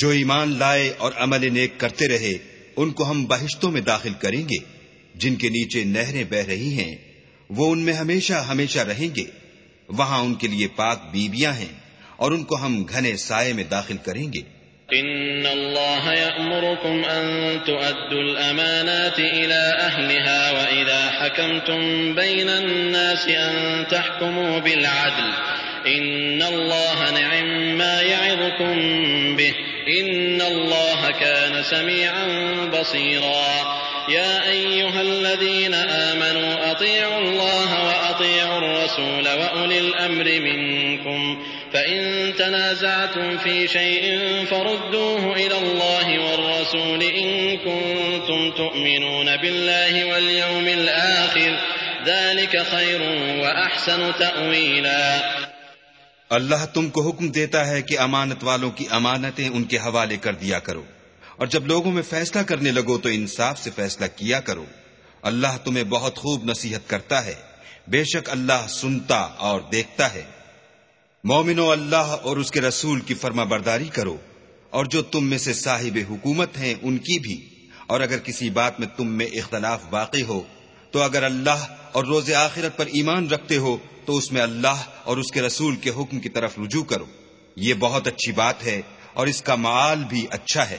[SPEAKER 2] جو ایمان لائے اور عمل نیک کرتے رہے ان کو ہم بہشتوں میں داخل کریں گے جن کے نیچے نہریں بہ رہی ہیں وہ ان میں ہمیشہ ہمیشہ رہیں گے وہاں ان کے لیے پاک بیویاں ہیں اور ان کو ہم گھنے سائے میں داخل کریں گے
[SPEAKER 3] ان اللہ یأمرکم ان تؤدوا الامانات الى اہلها واذا حکمتم بین الناس ان تحکموا بالعدل ان اللہ نعم ما یعظکم به ان اللہ كان سمیعا بصیرا يا أيها الذين آمنوا أطيعوا الله وأطيعوا الرسول وأولي الأمر منكم فإن تنازعتم في شيء فردوه إلى الله والرسول إن كنتم تؤمنون بالله واليوم الآخر ذلك
[SPEAKER 2] خير وأحسن تأويلا اللہ تم کو حکم دیتا ہے کہ امانت والوں کی امانتیں ان کے حوالے کر دیا کرو اور جب لوگوں میں فیصلہ کرنے لگو تو انصاف سے فیصلہ کیا کرو اللہ تمہیں بہت خوب نصیحت کرتا ہے بے شک اللہ سنتا اور دیکھتا ہے مومنو اللہ اور اس کے رسول کی فرما برداری کرو اور جو تم میں سے صاحب حکومت ہیں ان کی بھی اور اگر کسی بات میں تم میں اختلاف واقع ہو تو اگر اللہ اور روز آخرت پر ایمان رکھتے ہو تو اس میں اللہ اور اس کے رسول کے حکم کی طرف رجوع کرو یہ بہت اچھی بات ہے اور اس کا معال بھی اچھا ہے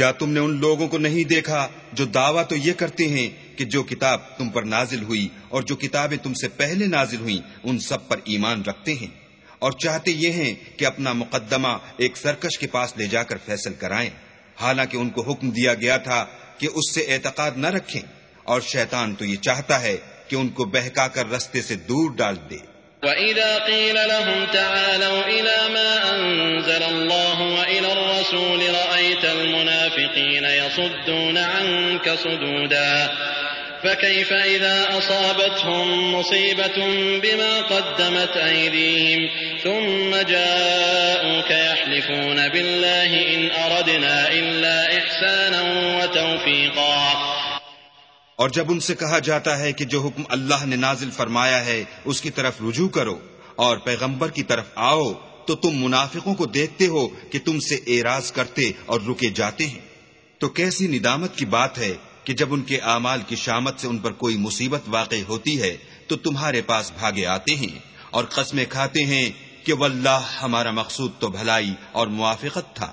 [SPEAKER 2] کیا تم نے ان لوگوں کو نہیں دیکھا جو دعویٰ تو یہ کرتے ہیں کہ جو کتاب تم پر نازل ہوئی اور جو کتابیں تم سے پہلے نازل ہوئیں ان سب پر ایمان رکھتے ہیں اور چاہتے یہ ہیں کہ اپنا مقدمہ ایک سرکش کے پاس لے جا کر فیصل کرائیں حالانکہ ان کو حکم دیا گیا تھا کہ اس سے اعتقاد نہ رکھیں اور شیطان تو یہ چاہتا ہے کہ ان کو بہکا کر رستے سے دور ڈال دے
[SPEAKER 3] وَإِذَا قِيلَ لَهُمْ تَعَالَوْا إِلَى مَا أَنزَلَ اللَّهُ وَإِلَى الرَّسُولِ رَأَيْتَ رأيت المنافقين يصدون عنك صدودا فكيف إذا أصابتهم مصيبة بما قدمت أيديهم ثم جاءوك يحلفون بالله إن أردنا إلا إحسانا وتوفيقا
[SPEAKER 2] اور جب ان سے کہا جاتا ہے کہ جو حکم اللہ نے نازل فرمایا ہے اس کی طرف رجوع کرو اور پیغمبر کی طرف آؤ تو تم منافقوں کو دیکھتے ہو کہ تم سے اعراض کرتے اور رکے جاتے ہیں تو کیسی ندامت کی بات ہے کہ جب ان کے اعمال کی شامت سے ان پر کوئی مصیبت واقع ہوتی ہے تو تمہارے پاس بھاگے آتے ہیں اور قسمیں کھاتے ہیں کہ واللہ ہمارا مقصود تو بھلائی اور موافقت تھا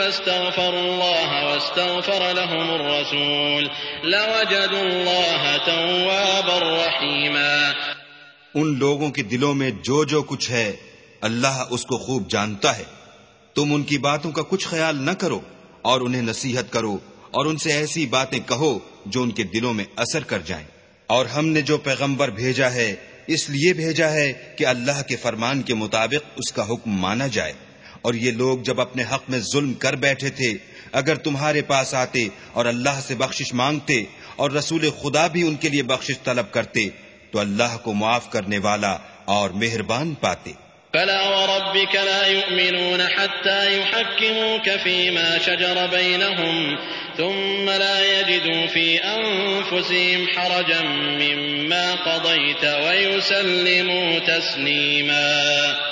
[SPEAKER 3] الله الله واستغفر لهم الرسول لوجدوا توابا رحيما
[SPEAKER 2] ان لوگوں کے دلوں میں جو جو کچھ ہے اللہ اس کو خوب جانتا ہے تم ان کی باتوں کا کچھ خیال نہ کرو اور انہیں نصیحت کرو اور ان سے ایسی باتیں کہو جو ان کے دلوں میں اثر کر جائیں اور ہم نے جو پیغمبر بھیجا ہے اس لیے بھیجا ہے کہ اللہ کے فرمان کے مطابق اس کا حکم مانا جائے اور یہ لوگ جب اپنے حق میں ظلم کر بیٹھے تھے اگر تمہارے پاس آتے اور اللہ سے بخشش مانگتے اور رسول خدا بھی ان کے لیے بخشش طلب کرتے تو اللہ کو معاف کرنے والا اور مہربان پاتے
[SPEAKER 3] فلا وربك لا يؤمنون حتى يحكموك فيما شجر بينهم ثم لا يجدوا في أنفسهم حرجا مما قضيت ويسلموا تسليماً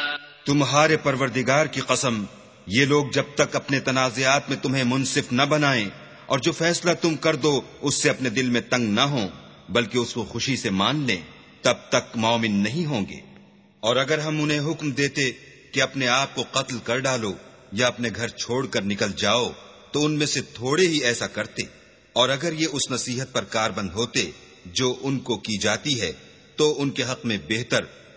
[SPEAKER 2] تمہارے پروردگار کی قسم یہ لوگ جب تک اپنے تنازعات میں تمہیں منصف نہ بنائیں اور جو فیصلہ تم کر دو اس سے اپنے دل میں تنگ نہ ہوں بلکہ اس کو خوشی سے مان لیں تب تک مومن نہیں ہوں گے اور اگر ہم انہیں حکم دیتے کہ اپنے آپ کو قتل کر ڈالو یا اپنے گھر چھوڑ کر نکل جاؤ تو ان میں سے تھوڑے ہی ایسا کرتے اور اگر یہ اس نصیحت پر کاربند ہوتے جو ان کو کی جاتی ہے تو ان کے حق میں بہتر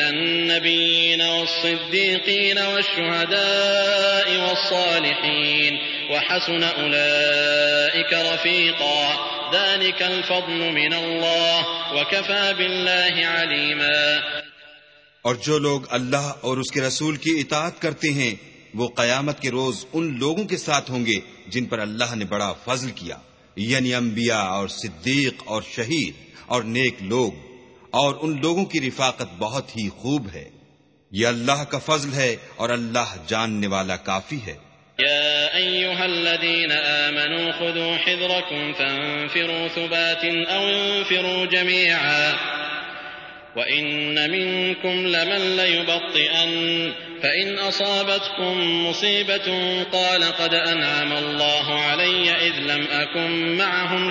[SPEAKER 3] من النبيين والصديقين والشهداء والصالحين وحسن أولئك رفيقا ذلك الفضل من الله وكفى بالله عليما
[SPEAKER 2] اور جو لوگ اللہ اور اس کے رسول کی اطاعت کرتے ہیں وہ قیامت کے روز ان لوگوں کے ساتھ ہوں گے جن پر اللہ نے بڑا فضل کیا یعنی انبیاء اور صدیق اور شہید اور نیک لوگ اور ان لوگوں کی رفاقت بہت ہی خوب ہے یہ اللہ کا فضل ہے اور اللہ جاننے والا کافی ہے
[SPEAKER 3] يا أيها الذين آمنوا خذوا حذركم فانفروا ثبات أو انفروا جميعا وإن منكم لمن ليبطئن فإن أصابتكم مصيبة قال قد أنعم الله علي إذ لم أكن معهم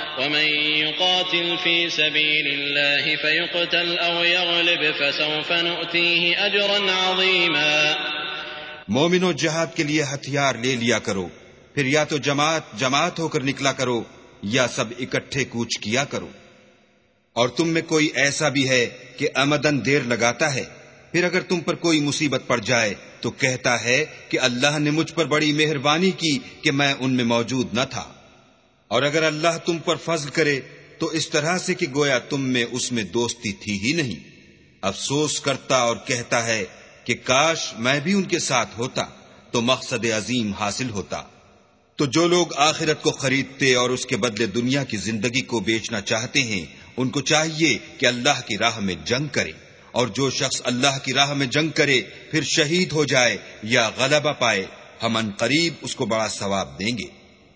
[SPEAKER 3] ومن يقاتل في سبيل الله فيقتل يغلب فسوف نؤتيه عظيما
[SPEAKER 2] مومنو جہاد کے لیے ہتھیار لے لیا کرو پھر یا تو جماعت جماعت ہو کر نکلا کرو یا سب اکٹھے کوچ کیا کرو اور تم میں کوئی ایسا بھی ہے کہ امدن دیر لگاتا ہے پھر اگر تم پر کوئی مصیبت پڑ جائے تو کہتا ہے کہ اللہ نے مجھ پر بڑی مہربانی کی کہ میں ان میں موجود نہ تھا اور اگر اللہ تم پر فضل کرے تو اس طرح سے کہ گویا تم میں اس میں دوستی تھی ہی نہیں افسوس کرتا اور کہتا ہے کہ کاش میں بھی ان کے ساتھ ہوتا تو مقصد عظیم حاصل ہوتا تو جو لوگ آخرت کو خریدتے اور اس کے بدلے دنیا کی زندگی کو بیچنا چاہتے ہیں ان کو چاہیے کہ اللہ کی راہ میں جنگ کرے اور جو شخص اللہ کی راہ میں جنگ کرے پھر شہید ہو جائے یا غلبہ پائے ہم ان قریب اس کو بڑا ثواب دیں گے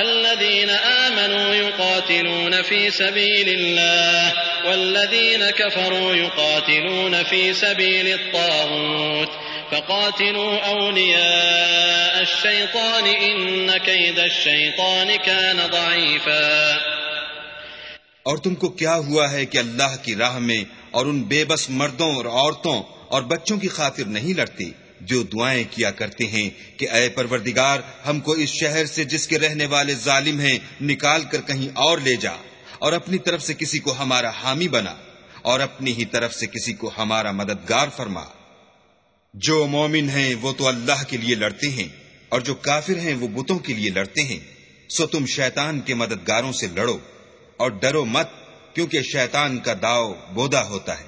[SPEAKER 3] الذين آمنوا يقاتلون في سبيل الله والذين كفروا يقاتلون في سبيل الطاغوت فقاتلوا أولياء الشيطان إن كيد الشيطان كان ضعيفا
[SPEAKER 2] اور تم کو کیا ہوا ہے کہ اللہ کی راہ میں اور ان بے بس مردوں اور عورتوں اور بچوں کی خاطر نہیں لڑتی جو دعائیں کیا کرتے ہیں کہ اے پروردگار ہم کو اس شہر سے جس کے رہنے والے ظالم ہیں نکال کر کہیں اور لے جا اور اپنی طرف سے کسی کو ہمارا حامی بنا اور اپنی ہی طرف سے کسی کو ہمارا مددگار فرما جو مومن ہیں وہ تو اللہ کے لیے لڑتے ہیں اور جو کافر ہیں وہ بتوں کے لیے لڑتے ہیں سو تم شیطان کے مددگاروں سے لڑو اور ڈرو مت کیونکہ شیطان کا داؤ بودا ہوتا ہے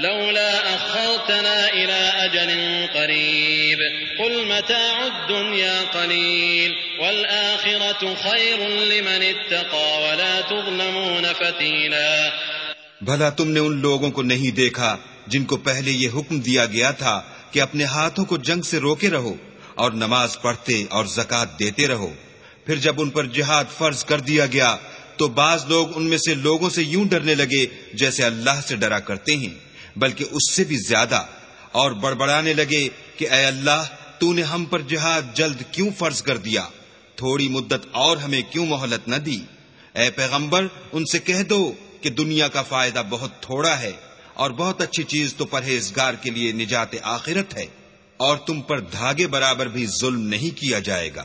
[SPEAKER 3] لولا أخرتنا إلى أجل قريب قل متاع الدنيا قليل والآخرة خير لمن
[SPEAKER 2] اتقى ولا تظلمون فتيلا بھلا تم نے ان لوگوں کو نہیں دیکھا جن کو پہلے یہ حکم دیا گیا تھا کہ اپنے ہاتھوں کو جنگ سے روکے رہو اور نماز پڑھتے اور زکات دیتے رہو پھر جب ان پر جہاد فرض کر دیا گیا تو بعض لوگ ان میں سے لوگوں سے یوں ڈرنے لگے جیسے اللہ سے ڈرا کرتے ہیں بلکہ اس سے بھی زیادہ اور بڑبڑانے لگے کہ اے اللہ تو نے ہم پر جہاد جلد کیوں فرض کر دیا تھوڑی مدت اور ہمیں کیوں مہلت نہ دی اے پیغمبر ان سے کہہ دو کہ دنیا کا فائدہ بہت تھوڑا ہے اور بہت اچھی چیز تو پرہیزگار کے لیے نجات آخرت ہے اور تم پر دھاگے برابر بھی ظلم نہیں کیا جائے گا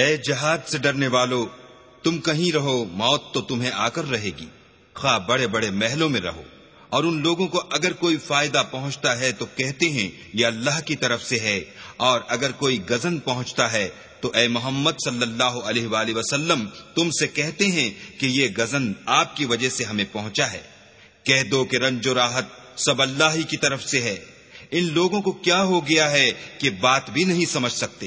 [SPEAKER 2] اے جہاد سے ڈرنے والو تم کہیں رہو موت تو تمہیں آ کر رہے گی خواہ بڑے بڑے محلوں میں رہو اور ان لوگوں کو اگر کوئی فائدہ پہنچتا ہے تو کہتے ہیں یہ اللہ کی طرف سے ہے اور اگر کوئی گزن پہنچتا ہے تو اے محمد صلی اللہ علیہ وآلہ وسلم تم سے کہتے ہیں کہ یہ گزن آپ کی وجہ سے ہمیں پہنچا ہے کہہ دو کہ رنج و راحت سب اللہ ہی کی طرف سے ہے ان لوگوں کو کیا ہو گیا ہے کہ بات بھی نہیں سمجھ سکتے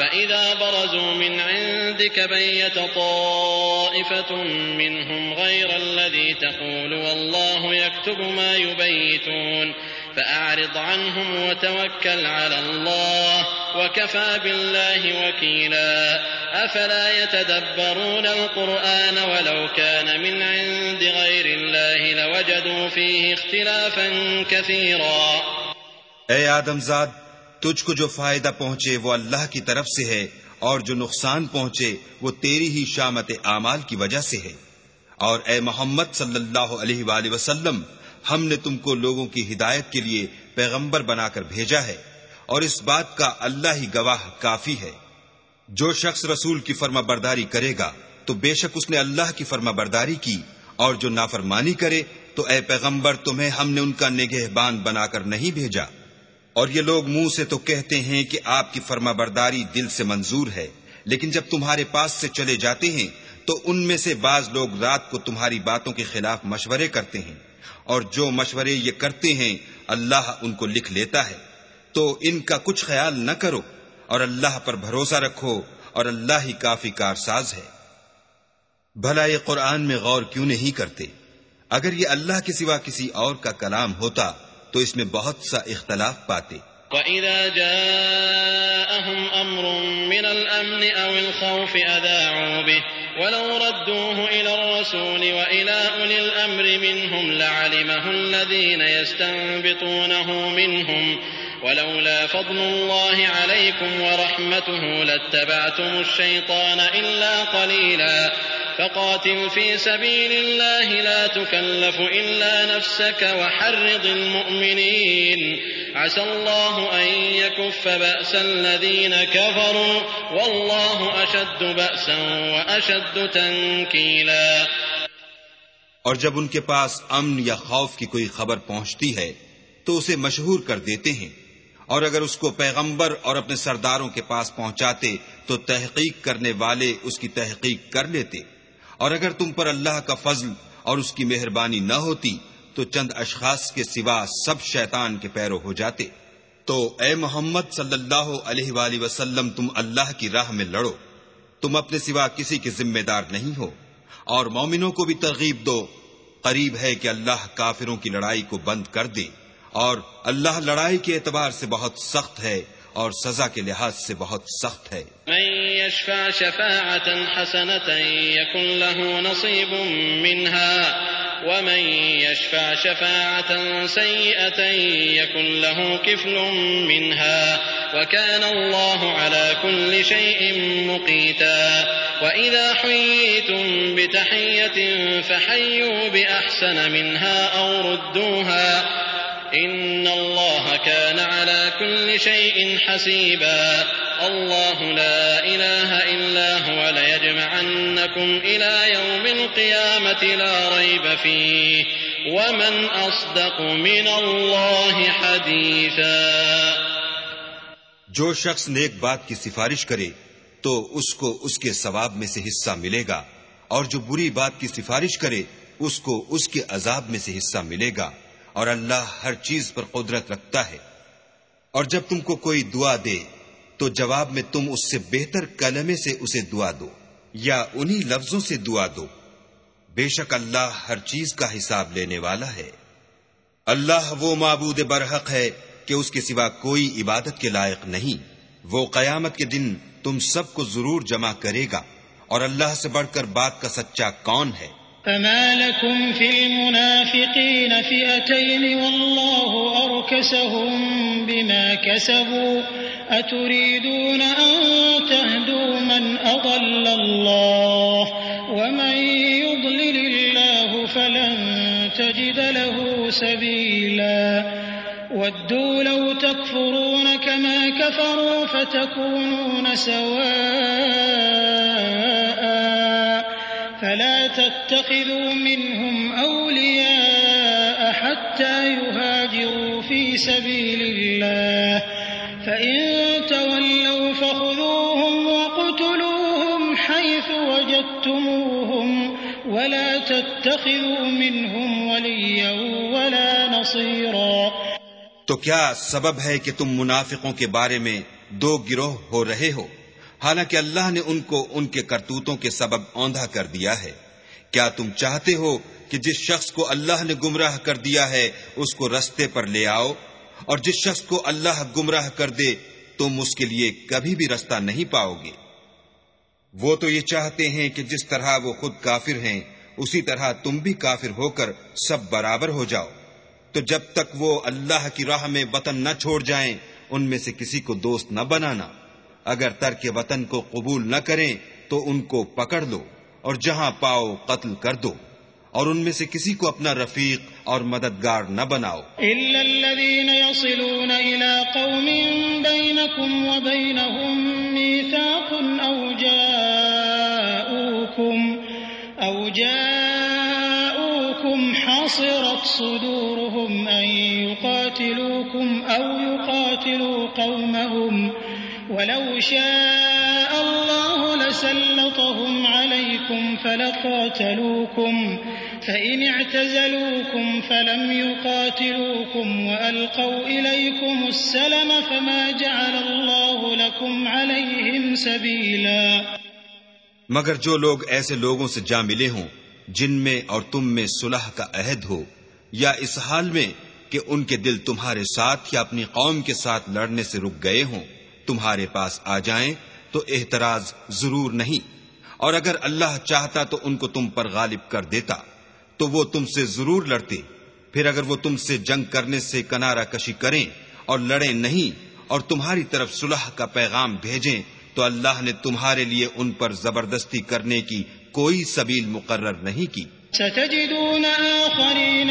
[SPEAKER 3] فَإِذَا بَرَزُوا مِنْ عِنْدِكَ بَيَّتَ طَائِفَةٌ مِّنْهُمْ غَيْرَ الَّذِي تَقُولُ وَاللَّهُ يَكْتُبُ مَا يُبَيِّتُونَ فَأَعْرِضْ عَنْهُمْ وَتَوَكَّلْ عَلَى اللَّهِ وَكَفَى بِاللَّهِ وَكِيلًا أَفَلَا يَتَدَبَّرُونَ الْقُرْآنَ وَلَوْ كَانَ مِنْ عِنْدِ غَيْرِ اللَّهِ لَوَجَدُوا فِيهِ اخْتِلَافًا كَثِيرًا
[SPEAKER 2] أي آدم زاد تجھ کو جو فائدہ پہنچے وہ اللہ کی طرف سے ہے اور جو نقصان پہنچے وہ تیری ہی شامت اعمال کی وجہ سے ہے اور اے محمد صلی اللہ علیہ وآلہ وسلم ہم نے تم کو لوگوں کی ہدایت کے لیے پیغمبر بنا کر بھیجا ہے اور اس بات کا اللہ ہی گواہ کافی ہے جو شخص رسول کی فرما برداری کرے گا تو بے شک اس نے اللہ کی فرما برداری کی اور جو نافرمانی کرے تو اے پیغمبر تمہیں ہم نے ان کا نگہبان بنا کر نہیں بھیجا اور یہ لوگ منہ سے تو کہتے ہیں کہ آپ کی فرما برداری دل سے منظور ہے لیکن جب تمہارے پاس سے چلے جاتے ہیں تو ان میں سے بعض لوگ رات کو تمہاری باتوں کے خلاف مشورے کرتے ہیں اور جو مشورے یہ کرتے ہیں اللہ ان کو لکھ لیتا ہے تو ان کا کچھ خیال نہ کرو اور اللہ پر بھروسہ رکھو اور اللہ ہی کافی کارساز ہے بھلا یہ قرآن میں غور کیوں نہیں کرتے اگر یہ اللہ کے سوا کسی اور کا کلام ہوتا تو اس میں بہت سا اختلاف پاتے
[SPEAKER 3] وَإِذَا جَاءَهُمْ أَمْرٌ مِّنَ الْأَمْنِ أَوِ الْخَوْفِ أَذَاعُوا بِهِ وَلَوْ رَدُّوهُ إِلَى الرَّسُولِ وَإِلَىٰ أُولِي الْأَمْرِ مِنْهُمْ لَعَلِمَهُ الَّذِينَ يَسْتَنبِطُونَهُ مِنْهُمْ وَلَوْلا فَضْلُ اللَّهِ عَلَيْكُمْ وَرَحْمَتُهُ لَاتَّبَعْتُمُ الشَّيْطَانَ إِلَّا قَلِيلًا فقاتل في سبيل الله لا تكلف إلا نفسك وحرض المؤمنين عسى الله أن يكف بأس الذين كفروا والله أشد بأسا وأشد تنكيلا
[SPEAKER 2] اور جب ان کے پاس امن یا خوف کی کوئی خبر پہنچتی ہے تو اسے مشہور کر دیتے ہیں اور اگر اس کو پیغمبر اور اپنے سرداروں کے پاس پہنچاتے تو تحقیق کرنے والے اس کی تحقیق کر لیتے اور اگر تم پر اللہ کا فضل اور اس کی مہربانی نہ ہوتی تو چند اشخاص کے سوا سب شیطان کے پیرو ہو جاتے تو اے محمد صلی اللہ علیہ وآلہ وسلم تم اللہ کی راہ میں لڑو تم اپنے سوا کسی کے ذمہ دار نہیں ہو اور مومنوں کو بھی ترغیب دو قریب ہے کہ اللہ کافروں کی لڑائی کو بند کر دے اور اللہ لڑائی کے اعتبار سے بہت سخت ہے اور سزا کے لحاظ سے بہت سخت ہے
[SPEAKER 3] میں اشواش يكن له یق منها وكان الله على كل شيء ویتا وإذا حييتم بتحية فحيوا بأحسن منها أو ردوها ان الله كان على كل شيء حسيبا الله لا اله الا هو ليجمعنكم الى يوم القيامه لا ريب فيه ومن اصدق من الله حديثا
[SPEAKER 2] جو شخص نیک بات کی سفارش کرے تو اس کو اس کے ثواب میں سے حصہ ملے گا اور جو بری بات کی سفارش کرے اس کو اس کے عذاب میں سے حصہ ملے گا اور اللہ ہر چیز پر قدرت رکھتا ہے اور جب تم کو کوئی دعا دے تو جواب میں تم اس سے بہتر کلمے سے اسے دعا دو یا انہی لفظوں سے دعا دو بے شک اللہ ہر چیز کا حساب لینے والا ہے اللہ وہ معبود برحق ہے کہ اس کے سوا کوئی عبادت کے لائق نہیں وہ قیامت کے دن تم سب کو ضرور جمع کرے گا اور اللہ سے بڑھ کر بات کا سچا کون ہے
[SPEAKER 1] فما لكم في المنافقين فئتين والله أركسهم بما كسبوا أتريدون أن تهدوا من أضل الله الله ومن يضلل فلن تجد له سبيلا ودوا لو تكفرون كما كفروا فتكونون کے فلا تتخذوا منهم أولياء حتى يهاجروا في سبيل الله فإن تولوا فخذوهم وقتلوهم حيث وجدتموهم ولا تتخذوا منهم وليا ولا نصيرا
[SPEAKER 2] تو کیا سبب ہے کہ تم منافقوں کے بارے میں دو گروہ ہو رہے ہو حالانکہ اللہ نے ان کو ان کے کرتوتوں کے سبب اوندھا کر دیا ہے کیا تم چاہتے ہو کہ جس شخص کو اللہ نے گمراہ کر دیا ہے اس کو رستے پر لے آؤ اور جس شخص کو اللہ گمراہ کر دے تم اس کے لیے کبھی بھی رستہ نہیں پاؤ گے وہ تو یہ چاہتے ہیں کہ جس طرح وہ خود کافر ہیں اسی طرح تم بھی کافر ہو کر سب برابر ہو جاؤ تو جب تک وہ اللہ کی راہ میں وطن نہ چھوڑ جائیں ان میں سے کسی کو دوست نہ بنانا اگر ترک وطن کو قبول نہ کریں تو ان کو پکڑ لو اور جہاں پاؤ قتل کر دو اور ان میں سے کسی کو اپنا رفیق اور مددگار نہ بناؤ
[SPEAKER 1] الا الذين يصلون الى قوم بينكم وبينهم ميثاق او جاءوكم او جاءوكم حصرت صدورهم ان يقاتلوكم او يقاتلوا قومهم ولو شاء الله لسلطهم عليكم فلقاتلوكم فإن اعتزلوكم فلم يقاتلوكم وألقوا إليكم السلم فما جعل الله
[SPEAKER 2] لكم عليهم سبيلا مگر جو لوگ ایسے لوگوں سے جا ملے ہوں جن میں اور تم میں صلح کا عہد ہو یا اس حال میں کہ ان کے دل تمہارے ساتھ یا اپنی قوم کے ساتھ لڑنے سے رک گئے ہوں تمہارے پاس آ جائیں تو احتراز ضرور نہیں اور اگر اللہ چاہتا تو ان کو تم پر غالب کر دیتا تو وہ تم سے ضرور لڑتے پھر اگر وہ تم سے جنگ کرنے سے کنارہ کشی کریں اور لڑیں نہیں اور تمہاری طرف صلح کا پیغام بھیجیں تو اللہ نے تمہارے لیے ان پر زبردستی کرنے کی کوئی سبیل مقرر نہیں کی
[SPEAKER 1] ستجدون آخرین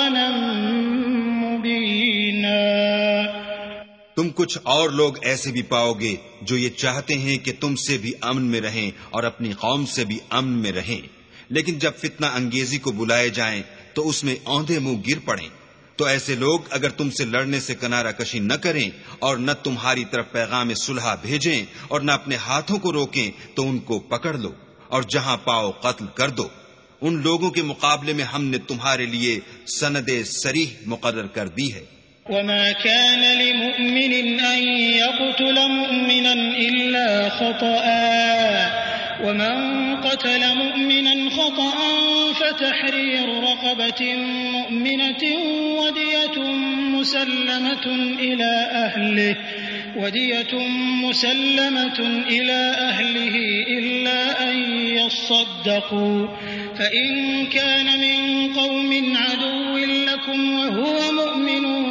[SPEAKER 2] تم کچھ اور لوگ ایسے بھی پاؤ گے جو یہ چاہتے ہیں کہ تم سے بھی امن میں رہیں اور اپنی قوم سے بھی امن میں رہیں لیکن جب فتنہ انگیزی کو بلائے جائیں تو اس میں اوندے منہ گر پڑیں تو ایسے لوگ اگر تم سے لڑنے سے کنارہ کشی نہ کریں اور نہ تمہاری طرف پیغام سلہا بھیجیں اور نہ اپنے ہاتھوں کو روکیں تو ان کو پکڑ لو اور جہاں پاؤ قتل کر دو ان لوگوں کے مقابلے میں ہم نے تمہارے لیے سند سریح مقرر کر دی ہے
[SPEAKER 1] وما كان مؤمن أن يقتل مؤمنا إلا خطأ ومن قتل مؤمنا خطأ فتحرير رقبة مؤمنة ودية مسلمة إلى أهله ودية مسلمة إلى أهله إلا أن يصدقوا فإن كان من قوم عدو لكم وهو مؤمنون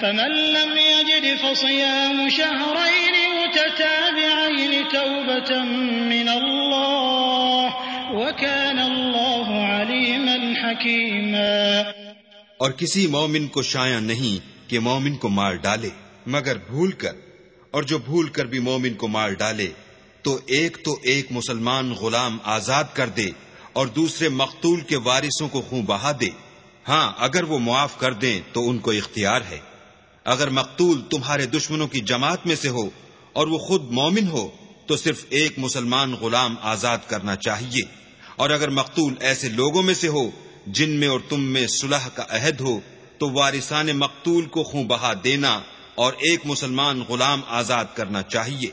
[SPEAKER 1] فمن لم يجد فصيام شهرين متتابعين توبة من الله الله وكان عليما حكيما
[SPEAKER 2] اور کسی مومن کو شایع نہیں کہ مومن کو مار ڈالے مگر بھول کر اور جو بھول کر بھی مومن کو مار ڈالے تو ایک تو ایک مسلمان غلام آزاد کر دے اور دوسرے مقتول کے وارثوں کو خوں بہا دے ہاں اگر وہ معاف کر دیں تو ان کو اختیار ہے اگر مقتول تمہارے دشمنوں کی جماعت میں سے ہو اور وہ خود مومن ہو تو صرف ایک مسلمان غلام آزاد کرنا چاہیے اور اگر مقتول ایسے لوگوں میں سے ہو جن میں اور تم میں صلح کا عہد ہو تو وارثان مقتول کو خوں بہا دینا اور ایک مسلمان غلام آزاد کرنا چاہیے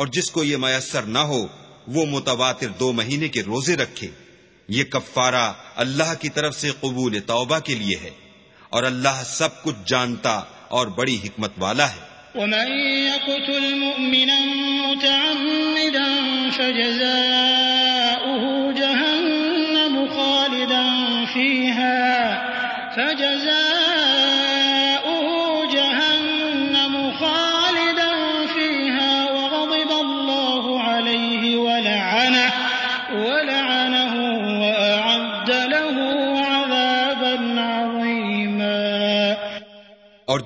[SPEAKER 2] اور جس کو یہ میسر نہ ہو وہ متواتر دو مہینے کے روزے رکھے یہ کفارہ اللہ کی طرف سے قبول توبہ کے لیے ہے اور اللہ سب کچھ جانتا اور بڑی حکمت والا ہے
[SPEAKER 1] ومن يقتل مؤمنا متعمدا فجزاؤه جهنم خالدا فيها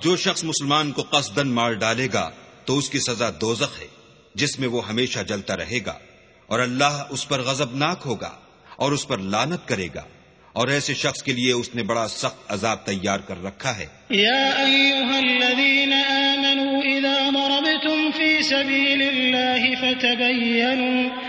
[SPEAKER 2] جو شخص مسلمان کو قصدن مار ڈالے گا تو اس کی سزا دوزخ ہے جس میں وہ ہمیشہ جلتا رہے گا اور اللہ اس پر غضبناک ہوگا اور اس پر لانت کرے گا اور ایسے شخص کے لیے اس نے بڑا سخت عذاب تیار کر رکھا ہے
[SPEAKER 1] یا ایوہا الذین آمنوا اذا فی سبیل اللہ فتبینوا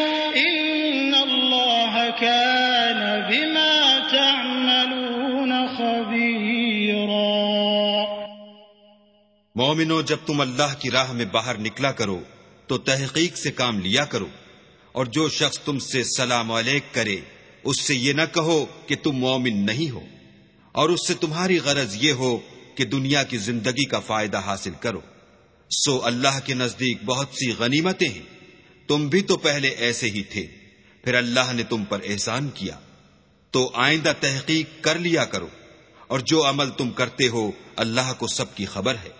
[SPEAKER 2] مومنو جب تم اللہ کی راہ میں باہر نکلا کرو تو تحقیق سے کام لیا کرو اور جو شخص تم سے سلام علیک کرے اس سے یہ نہ کہو کہ تم مومن نہیں ہو اور اس سے تمہاری غرض یہ ہو کہ دنیا کی زندگی کا فائدہ حاصل کرو سو اللہ کے نزدیک بہت سی غنیمتیں ہیں تم بھی تو پہلے ایسے ہی تھے پھر اللہ نے تم پر احسان کیا تو آئندہ تحقیق کر لیا کرو اور جو عمل تم کرتے ہو اللہ کو سب کی خبر ہے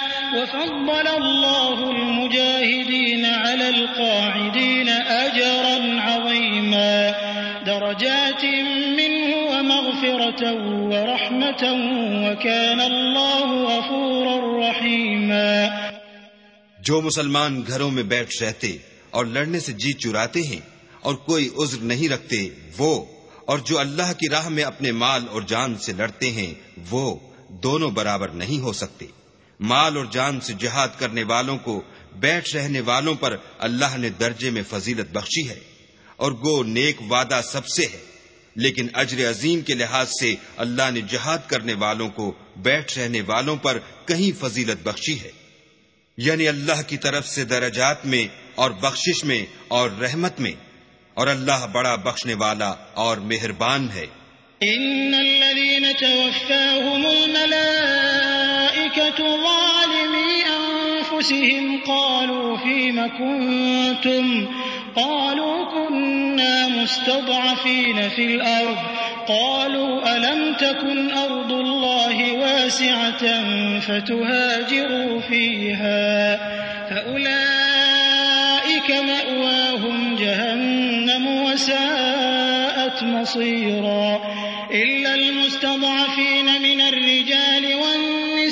[SPEAKER 1] وفضل الله المجاهدين على القاعدين أجرا عظيما درجات منه ومغفرة ورحمة وكان الله غفورا رحيما
[SPEAKER 2] جو مسلمان گھروں میں بیٹھ رہتے اور لڑنے سے جی چراتے ہیں اور کوئی عذر نہیں رکھتے وہ اور جو اللہ کی راہ میں اپنے مال اور جان سے لڑتے ہیں وہ دونوں برابر نہیں ہو سکتے مال اور جان سے جہاد کرنے والوں کو بیٹھ رہنے والوں پر اللہ نے درجے میں فضیلت بخشی ہے اور گو نیک وعدہ سب سے ہے لیکن اجر عظیم کے لحاظ سے اللہ نے جہاد کرنے والوں کو بیٹھ رہنے والوں پر کہیں فضیلت بخشی ہے یعنی اللہ کی طرف سے درجات میں اور بخشش میں اور رحمت میں اور اللہ بڑا بخشنے والا اور مہربان ہے
[SPEAKER 1] ظالمي أنفسهم قالوا قالوا فيم كنتم كنا مستضعفين في الأرض قالوا ألم تكن أرض الله واسعة فتهاجروا فيها فأولئك مأواهم جهنم وساءت مصيرا إلا المستضعفين من الرجال والنساء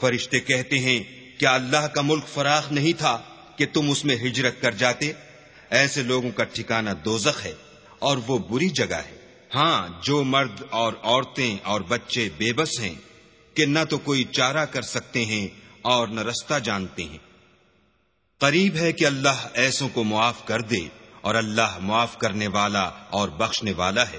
[SPEAKER 2] فرشتے کہتے ہیں کیا اللہ کا ملک فراخ نہیں تھا کہ تم اس میں ہجرت کر جاتے ایسے لوگوں کا ٹھکانہ دوزخ ہے اور وہ بری جگہ ہے ہاں جو مرد اور عورتیں اور بچے بے بس ہیں کہ نہ تو کوئی چارہ کر سکتے ہیں اور نہ رستہ جانتے ہیں قریب ہے کہ اللہ ایسوں کو معاف کر دے اور اللہ معاف کرنے والا اور بخشنے والا ہے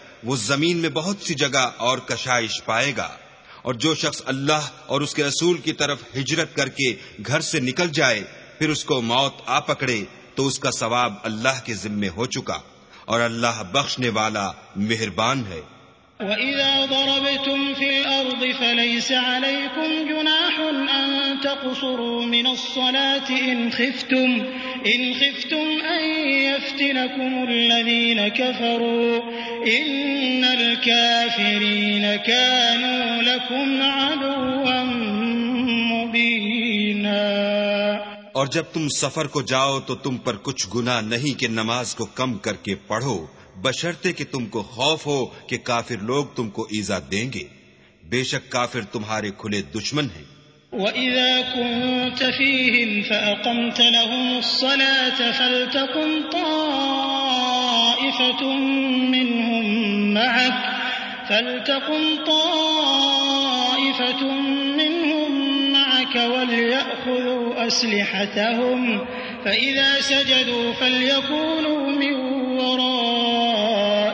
[SPEAKER 2] وہ زمین میں بہت سی جگہ اور کشائش پائے گا اور جو شخص اللہ اور اس کے رسول کی طرف ہجرت کر کے گھر سے نکل جائے پھر اس کو موت آ پکڑے تو اس کا ثواب اللہ کے ذمے ہو چکا اور اللہ بخشنے والا مہربان ہے
[SPEAKER 1] وَإِذَا ضَرَبْتُمْ فِي الْأَرْضِ فَلَيْسَ عَلَيْكُمْ جُنَاحٌ أَن أَن تَقْصُرُوا مِنَ الصَّلَاةِ إِنْ خِفْتُمْ, يَفْتِنَكُمُ الَّذِينَ كَفَرُوا إِنَّ
[SPEAKER 2] الْكَافِرِينَ كَانُوا لَكُمْ عَدُوًّا نین اور جب تم سفر کو جاؤ تو تم پر کچھ گناہ نہیں کہ نماز کو کم کر کے پڑھو بشرتے کہ تم کو خوف ہو کہ کافر لوگ تم کو ایزا دیں گے بے شک کافر تمہارے کھلے دشمن ہیں
[SPEAKER 1] وَإِذَا فِيهِمْ فَأَقَمْتَ لَهُمُ الصَّلَاةَ طَائِفَةٌ طَائِفَةٌ مِّنْهُمْ مِّنْهُمْ مَعَكَ مَعَكَ وَلْيَأْخُذُوا أَسْلِحَتَهُمْ فَإِذَا سَجَدُوا فَلْيَكُونُوا وہ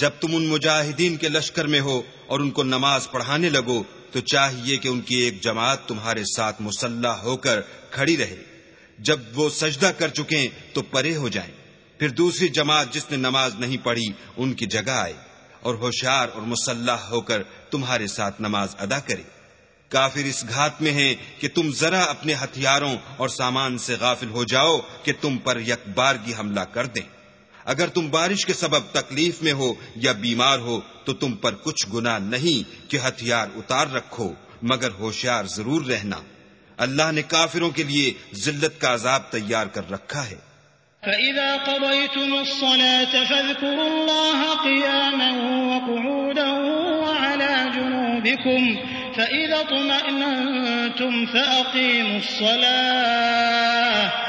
[SPEAKER 2] جب تم ان مجاہدین کے لشکر میں ہو اور ان کو نماز پڑھانے لگو تو چاہیے کہ ان کی ایک جماعت تمہارے ساتھ مسلح ہو کر کھڑی رہے جب وہ سجدہ کر چکے تو پرے ہو جائیں پھر دوسری جماعت جس نے نماز نہیں پڑھی ان کی جگہ آئے اور ہوشیار اور مسلح ہو کر تمہارے ساتھ نماز ادا کرے کافر اس گھات میں ہیں کہ تم ذرا اپنے ہتھیاروں اور سامان سے غافل ہو جاؤ کہ تم پر یک بار کی حملہ کر دیں اگر تم بارش کے سبب تکلیف میں ہو یا بیمار ہو تو تم پر کچھ گنا نہیں کہ ہتھیار اتار رکھو مگر ہوشیار ضرور رہنا اللہ نے کافروں کے لیے ذلت کا عذاب تیار کر رکھا ہے
[SPEAKER 1] فَإِذَا قَضَيْتُمُ الصَّلَاةَ فَاذْكُرُوا اللَّهَ قِيَامًا وَقُعُودًا وَعَلَى جُنُوبِكُمْ فَإِذَا طُمَأْنَنْتُمْ فَأَقِيمُوا الصَّلَاةَ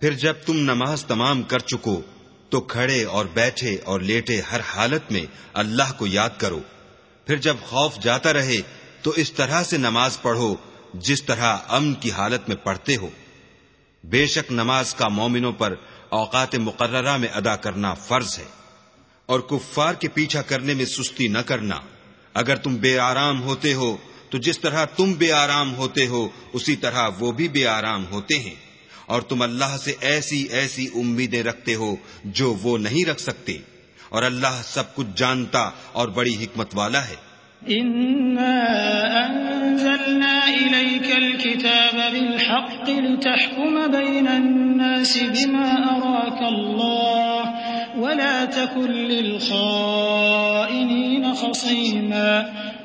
[SPEAKER 2] پھر جب تم نماز تمام کر چکو تو کھڑے اور بیٹھے اور لیٹے ہر حالت میں اللہ کو یاد کرو پھر جب خوف جاتا رہے تو اس طرح سے نماز پڑھو جس طرح امن کی حالت میں پڑھتے ہو بے شک نماز کا مومنوں پر اوقات مقررہ میں ادا کرنا فرض ہے اور کفار کے پیچھا کرنے میں سستی نہ کرنا اگر تم بے آرام ہوتے ہو تو جس طرح تم بے آرام ہوتے ہو اسی طرح وہ بھی بے آرام ہوتے ہیں اور تم اللہ سے ایسی ایسی امیدیں رکھتے ہو جو وہ نہیں رکھ سکتے اور اللہ سب کچھ جانتا اور بڑی حکمت والا ہے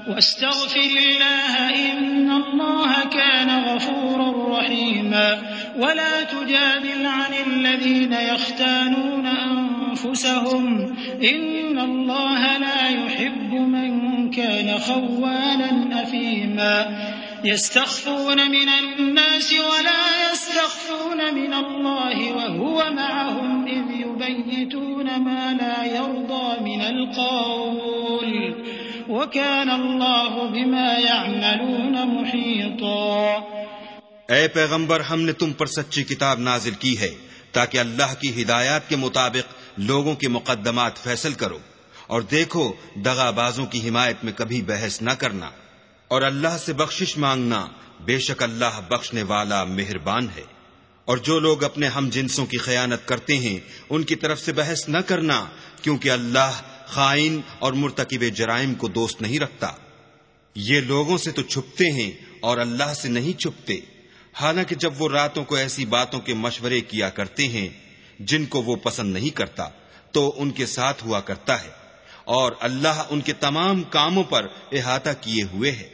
[SPEAKER 1] واستغفر الله الله كان غفورا رحيما ولا تجادل عن الذين يختانون أنفسهم إن الله لا يحب من كان خوالا أثيما يستخفون من الناس ولا يستخفون من الله وهو معهم إذ يبيتون ما لا يرضى من القول وكان الله بما يعملون محيطا
[SPEAKER 2] اے پیغمبر ہم نے تم پر سچی کتاب نازل کی ہے تاکہ اللہ کی ہدایات کے مطابق لوگوں کے مقدمات فیصل کرو اور دیکھو دغا بازوں کی حمایت میں کبھی بحث نہ کرنا اور اللہ سے بخشش مانگنا بے شک اللہ بخشنے والا مہربان ہے اور جو لوگ اپنے ہم جنسوں کی خیانت کرتے ہیں ان کی طرف سے بحث نہ کرنا کیونکہ اللہ خائن اور مرتکب جرائم کو دوست نہیں رکھتا یہ لوگوں سے تو چھپتے ہیں اور اللہ سے نہیں چھپتے حالانکہ جب وہ راتوں کو ایسی باتوں کے مشورے کیا کرتے ہیں جن کو وہ پسند نہیں کرتا تو ان کے ساتھ ہوا کرتا ہے اور اللہ ان کے تمام کاموں پر احاطہ کیے ہوئے ہے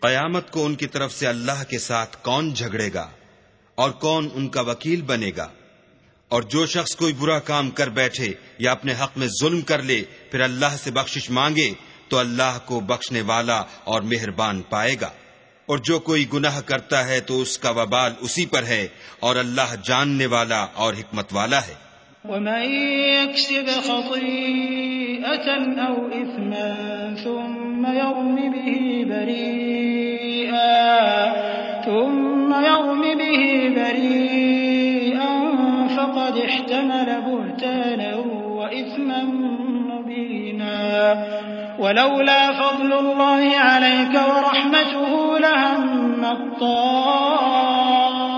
[SPEAKER 2] قیامت کو ان کی طرف سے اللہ کے ساتھ کون جھگڑے گا اور کون ان کا وکیل بنے گا اور جو شخص کوئی برا کام کر بیٹھے یا اپنے حق میں ظلم کر لے پھر اللہ سے بخشش مانگے تو اللہ کو بخشنے والا اور مہربان پائے گا اور جو کوئی گناہ کرتا ہے تو اس کا وبال اسی پر ہے اور اللہ جاننے والا اور حکمت والا ہے
[SPEAKER 1] يرم به بريئا فقد احتمل بهتانا وإثما مبينا ولولا فضل الله عليك ورحمته لهم ہن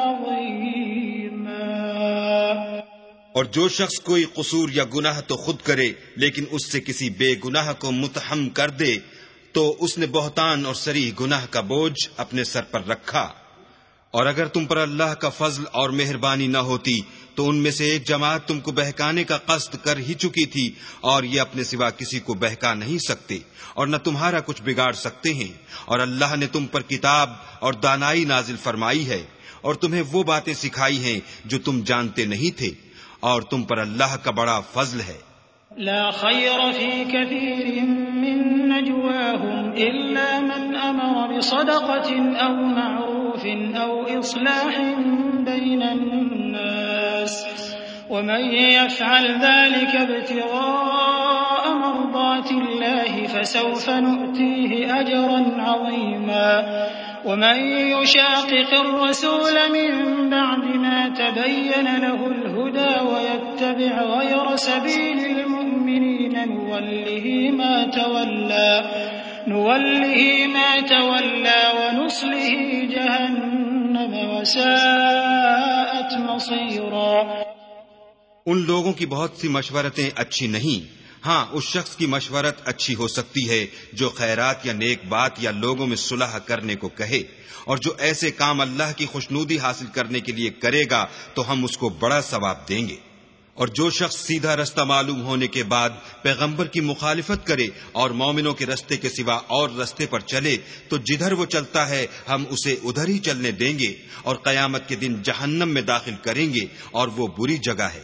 [SPEAKER 2] اور جو شخص کوئی قصور یا گناہ تو خود کرے لیکن اس سے کسی بے گناہ کو متحم کر دے تو اس نے بہتان اور سری گناہ کا بوجھ اپنے سر پر رکھا اور اگر تم پر اللہ کا فضل اور مہربانی نہ ہوتی تو ان میں سے ایک جماعت تم کو بہکانے کا قصد کر ہی چکی تھی اور یہ اپنے سوا کسی کو بہکا نہیں سکتے اور نہ تمہارا کچھ بگاڑ سکتے ہیں اور اللہ نے تم پر کتاب اور دانائی نازل فرمائی ہے اور تمہیں وہ باتیں سکھائی ہیں جو تم جانتے نہیں تھے اور تم پر اللہ کا بڑا فضل ہے
[SPEAKER 1] لا خیر فی كثير من نجواهم الا من امر بصدقه او معروف او اصلاح بین الناس ومن يفعل ذلك ابتغاء مرضات الله فسوف نؤتيه اجرا عظيما ومن يشاقق الرسول من بعد ما تبين له الهدى ويتبع غير سبيل المؤمنين نوله ما تولى نوله ما تولى ونصله جهنم وساءت مصيرا
[SPEAKER 2] ان لوگوں کی بہت سی مشورتیں اچھی نہیں ہاں اس شخص کی مشورت اچھی ہو سکتی ہے جو خیرات یا نیک بات یا لوگوں میں صلح کرنے کو کہے اور جو ایسے کام اللہ کی خوشنودی حاصل کرنے کے لیے کرے گا تو ہم اس کو بڑا ثواب دیں گے اور جو شخص سیدھا رستہ معلوم ہونے کے بعد پیغمبر کی مخالفت کرے اور مومنوں کے رستے کے سوا اور رستے پر چلے تو جدھر وہ چلتا ہے ہم اسے ادھر ہی چلنے دیں گے اور قیامت کے دن جہنم میں داخل کریں گے اور وہ بری جگہ ہے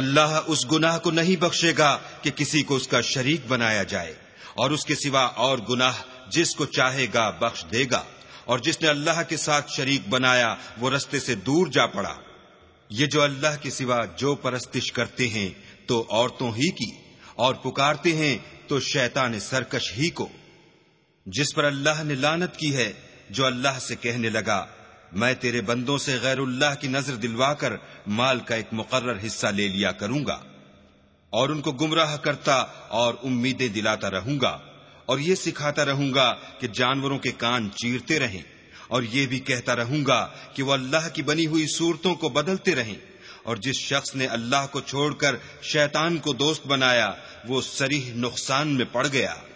[SPEAKER 2] اللہ اس گناہ کو نہیں بخشے گا کہ کسی کو اس کا شریک بنایا جائے اور اس کے سوا اور گناہ جس کو چاہے گا بخش دے گا اور جس نے اللہ کے ساتھ شریک بنایا وہ رستے سے دور جا پڑا یہ جو اللہ کے سوا جو پرستش کرتے ہیں تو عورتوں ہی کی اور پکارتے ہیں تو شیطان سرکش ہی کو جس پر اللہ نے لانت کی ہے جو اللہ سے کہنے لگا میں تیرے بندوں سے غیر اللہ کی نظر دلوا کر مال کا ایک مقرر حصہ لے لیا کروں گا اور ان کو گمراہ کرتا اور امیدیں دلاتا رہوں گا اور یہ سکھاتا رہوں گا کہ جانوروں کے کان چیرتے رہیں اور یہ بھی کہتا رہوں گا کہ وہ اللہ کی بنی ہوئی صورتوں کو بدلتے رہیں اور جس شخص نے اللہ کو چھوڑ کر شیطان کو دوست بنایا وہ سریح نقصان میں پڑ گیا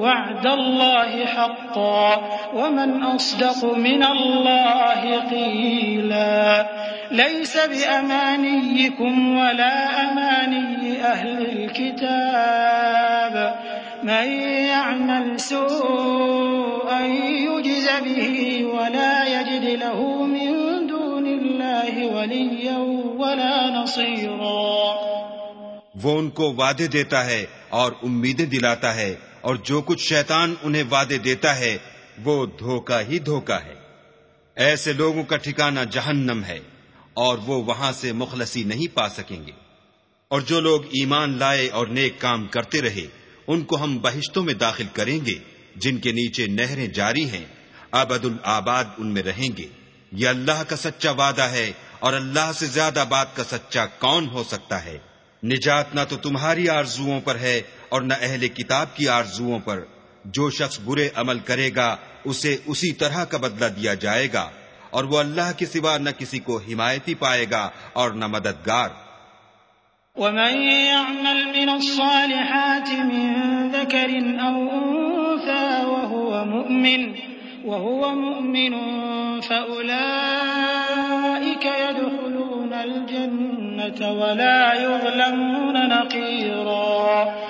[SPEAKER 1] وعد الله حقا ومن أصدق من الله قيلا ليس بأمانيكم ولا أماني أهل الكتاب من يعمل سوءا يجز به ولا يجد له من دون الله وليا ولا نصيرا
[SPEAKER 2] وہ ان کو وعدے دیتا ہے اور امیدیں دلاتا ہے اور جو کچھ شیطان انہیں وعدے دیتا ہے وہ دھوکا ہی دھوکا ہے ایسے لوگوں کا ٹھکانہ جہنم ہے اور وہ وہاں سے مخلصی نہیں پا سکیں گے اور جو لوگ ایمان لائے اور نیک کام کرتے رہے ان کو ہم بہشتوں میں داخل کریں گے جن کے نیچے نہریں جاری ہیں ابد الآباد ان میں رہیں گے یہ اللہ کا سچا وعدہ ہے اور اللہ سے زیادہ بات کا سچا کون ہو سکتا ہے نجات نہ تو تمہاری آرزو پر ہے اور نہ اہل کتاب کی آرزوؤں پر جو شخص برے عمل کرے گا اسے اسی طرح کا بدلہ دیا جائے گا اور وہ اللہ کے سوا نہ کسی کو حمایتی پائے گا اور نہ مددگار
[SPEAKER 1] ومن يعمل من الصالحات من ذكر أو أنثى وهو مؤمن وهو مؤمن فأولئك يدخلون الجنة ولا يظلمون نقيراً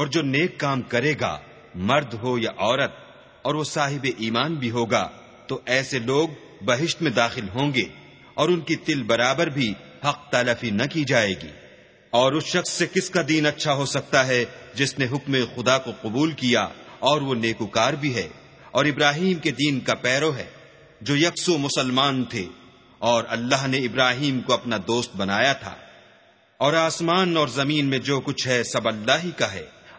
[SPEAKER 2] اور جو نیک کام کرے گا مرد ہو یا عورت اور وہ صاحب ایمان بھی ہوگا تو ایسے لوگ بہشت میں داخل ہوں گے اور ان کی تل برابر بھی حق تلفی نہ کی جائے گی اور اس شخص سے کس کا دین اچھا ہو سکتا ہے جس نے حکم خدا کو قبول کیا اور وہ نیکوکار بھی ہے اور ابراہیم کے دین کا پیرو ہے جو یکسو مسلمان تھے اور اللہ نے ابراہیم کو اپنا دوست بنایا تھا اور آسمان اور زمین میں جو کچھ ہے سب اللہ ہی کا ہے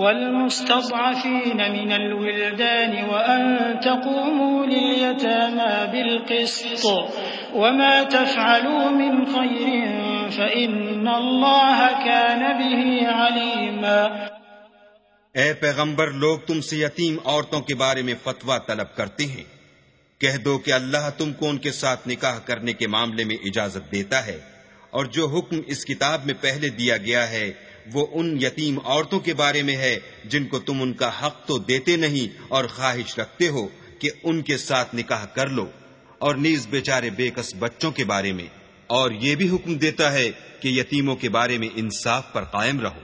[SPEAKER 1] والمستضعفين من الولدان وأن تقوموا لليتامى بالقسط وما تفعلوا من خير فإن الله كان به عليما
[SPEAKER 2] اے پیغمبر لوگ تم سے یتیم عورتوں کے بارے میں فتوہ طلب کرتے ہیں کہہ دو کہ اللہ تم کو ان کے ساتھ نکاح کرنے کے معاملے میں اجازت دیتا ہے اور جو حکم اس کتاب میں پہلے دیا گیا ہے وہ ان یتیم عورتوں کے بارے میں ہے جن کو تم ان کا حق تو دیتے نہیں اور خواہش رکھتے ہو کہ ان کے ساتھ نکاح کر لو اور نیز بے بےکس بچوں کے بارے میں اور یہ بھی حکم دیتا ہے کہ یتیموں کے بارے میں انصاف پر قائم رہو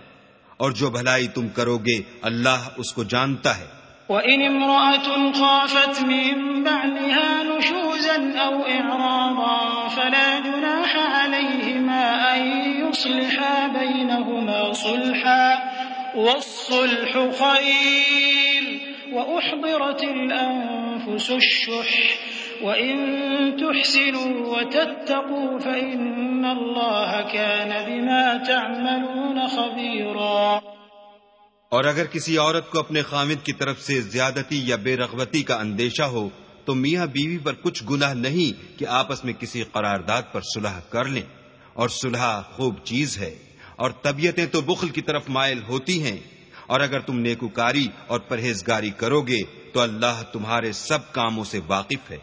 [SPEAKER 2] اور جو بھلائی تم کرو گے اللہ اس کو جانتا ہے
[SPEAKER 1] وإن امرأة خافت من بعدها نشوزا أو إعراضا فلا جناح عليهما أن يصلحا بينهما صلحا والصلح خير وأحضرت الأنفس الشح وإن تحسنوا وتتقوا فإن الله كان بما تعملون خبيراً
[SPEAKER 2] اور اگر کسی عورت کو اپنے خامد کی طرف سے زیادتی یا بے رغبتی کا اندیشہ ہو تو میاں بیوی پر کچھ گناہ نہیں کہ آپس میں کسی قرارداد پر صلح کر لیں اور صلح خوب چیز ہے اور طبیعتیں تو بخل کی طرف مائل ہوتی ہیں اور اگر تم نیکوکاری اور پرہیزگاری کرو گے تو اللہ تمہارے سب کاموں سے واقف ہے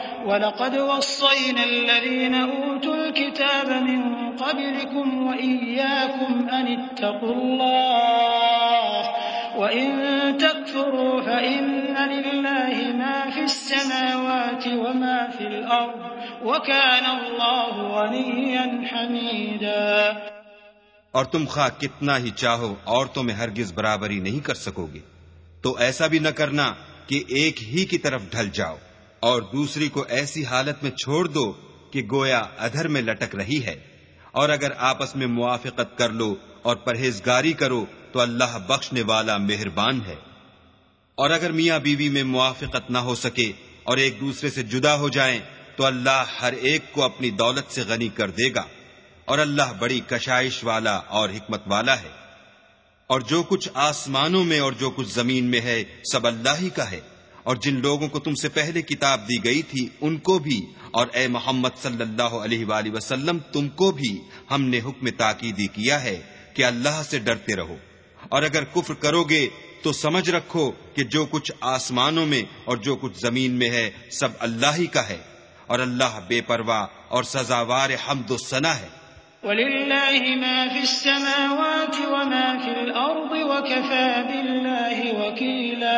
[SPEAKER 1] وَلَقَدْ وَصَّيْنَا الَّذِينَ أُوتُوا الْكِتَابَ مِنْ قَبْلِكُمْ وَإِيَّاكُمْ أَنِ اتَّقُوا اللَّهَ وَإِنْ تَكْفُرُوا فَإِنَّ لِلَّهِ مَا فِي السَّمَاوَاتِ وَمَا فِي الْأَرْضِ وَكَانَ اللَّهُ غَنِيًّا حَمِيدًا
[SPEAKER 2] اور تم خواہ کتنا ہی چاہو عورتوں میں ہرگز برابری نہیں کر سکو گے تو ایسا بھی نہ کرنا کہ ایک ہی کی طرف ڈھل جاؤ اور دوسری کو ایسی حالت میں چھوڑ دو کہ گویا ادھر میں لٹک رہی ہے اور اگر آپس میں موافقت کر لو اور پرہیزگاری کرو تو اللہ بخشنے والا مہربان ہے اور اگر میاں بیوی میں موافقت نہ ہو سکے اور ایک دوسرے سے جدا ہو جائیں تو اللہ ہر ایک کو اپنی دولت سے غنی کر دے گا اور اللہ بڑی کشائش والا اور حکمت والا ہے اور جو کچھ آسمانوں میں اور جو کچھ زمین میں ہے سب اللہ ہی کا ہے اور جن لوگوں کو تم سے پہلے کتاب دی گئی تھی ان کو بھی اور اے محمد صلی اللہ علیہ وآلہ وسلم تم کو بھی ہم نے حکم تاکیدی کیا ہے کہ اللہ سے ڈرتے رہو اور اگر کفر کرو گے تو سمجھ رکھو کہ جو کچھ آسمانوں میں اور جو کچھ زمین میں ہے سب اللہ ہی کا ہے اور اللہ بے پرواہ اور سزاوار حمد و ہے
[SPEAKER 1] وکیلا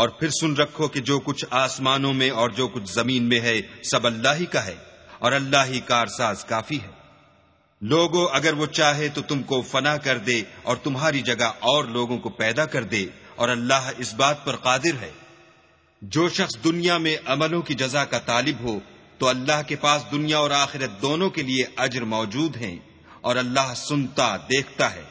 [SPEAKER 2] اور پھر سن رکھو کہ جو کچھ آسمانوں میں اور جو کچھ زمین میں ہے سب اللہ ہی کا ہے اور اللہ ہی کارساز کافی ہے لوگوں اگر وہ چاہے تو تم کو فنا کر دے اور تمہاری جگہ اور لوگوں کو پیدا کر دے اور اللہ اس بات پر قادر ہے جو شخص دنیا میں عملوں کی جزا کا طالب ہو تو اللہ کے پاس دنیا اور آخرت دونوں کے لیے اجر موجود ہیں اور اللہ سنتا دیکھتا ہے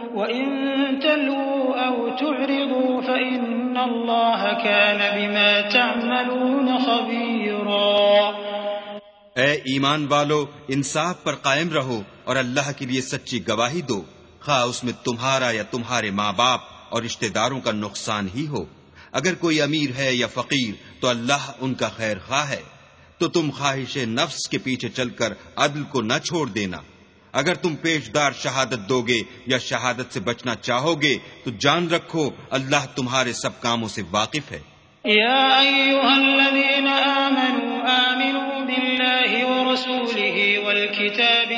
[SPEAKER 1] وَإِن أَوْ تُعْرِضُوا فَإِنَّ اللَّهَ كَانَ بِمَا تَعْمَلُونَ خَبِيرًا
[SPEAKER 2] اے ایمان والو انصاف پر قائم رہو اور اللہ کے لیے سچی گواہی دو خواہ اس میں تمہارا یا تمہارے ماں باپ اور رشتہ داروں کا نقصان ہی ہو اگر کوئی امیر ہے یا فقیر تو اللہ ان کا خیر خواہ ہے تو تم خواہش نفس کے پیچھے چل کر عدل کو نہ چھوڑ دینا اگر تم پیشدار شہادت دو گے یا شہادت سے بچنا چاہو گے تو جان رکھو اللہ تمہارے سب کاموں سے واقف ہے
[SPEAKER 1] یا ایوہا الذین آمنوا آمنوا باللہ ورسولہ والکتاب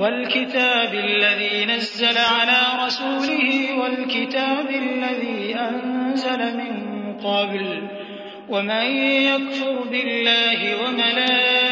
[SPEAKER 1] والکتاب الذی الذی نزل نزل رسولہ رسولہ والکتاب الذی انزل من قبل ومن یکفر باللہ وملائکہ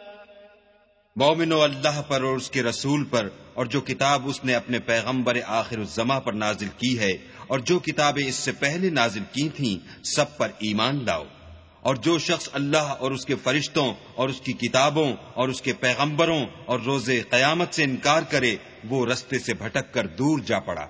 [SPEAKER 2] مومنو اللہ پر اور اس کے رسول پر اور جو کتاب اس نے اپنے پیغمبر آخر الزما پر نازل کی ہے اور جو کتابیں اس سے پہلے نازل کی تھیں سب پر ایمان لاؤ اور جو شخص اللہ اور اس کے فرشتوں اور اس کی کتابوں اور اس کے پیغمبروں اور روز قیامت سے انکار کرے وہ رستے سے بھٹک کر دور جا پڑا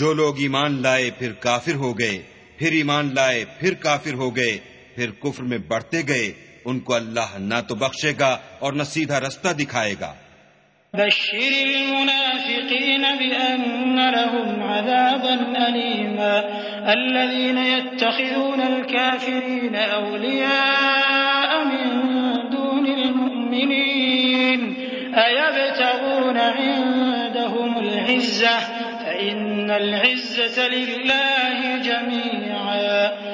[SPEAKER 2] جو لوگ ایمان لائے پھر کافر ہو گئے پھر ایمان لائے پھر کافر ہو گئے پھر کفر میں بڑھتے گئے ان کو اللہ نہ تو بخشے گا اور نہ سیدھا رستہ دکھائے گا
[SPEAKER 1] بشر المنافقين بأن لهم عذابا أليما الذين يتخذون الكافرين أولياء من دون المؤمنين أيبتغون عندهم العزة فإن العزة لله جميعا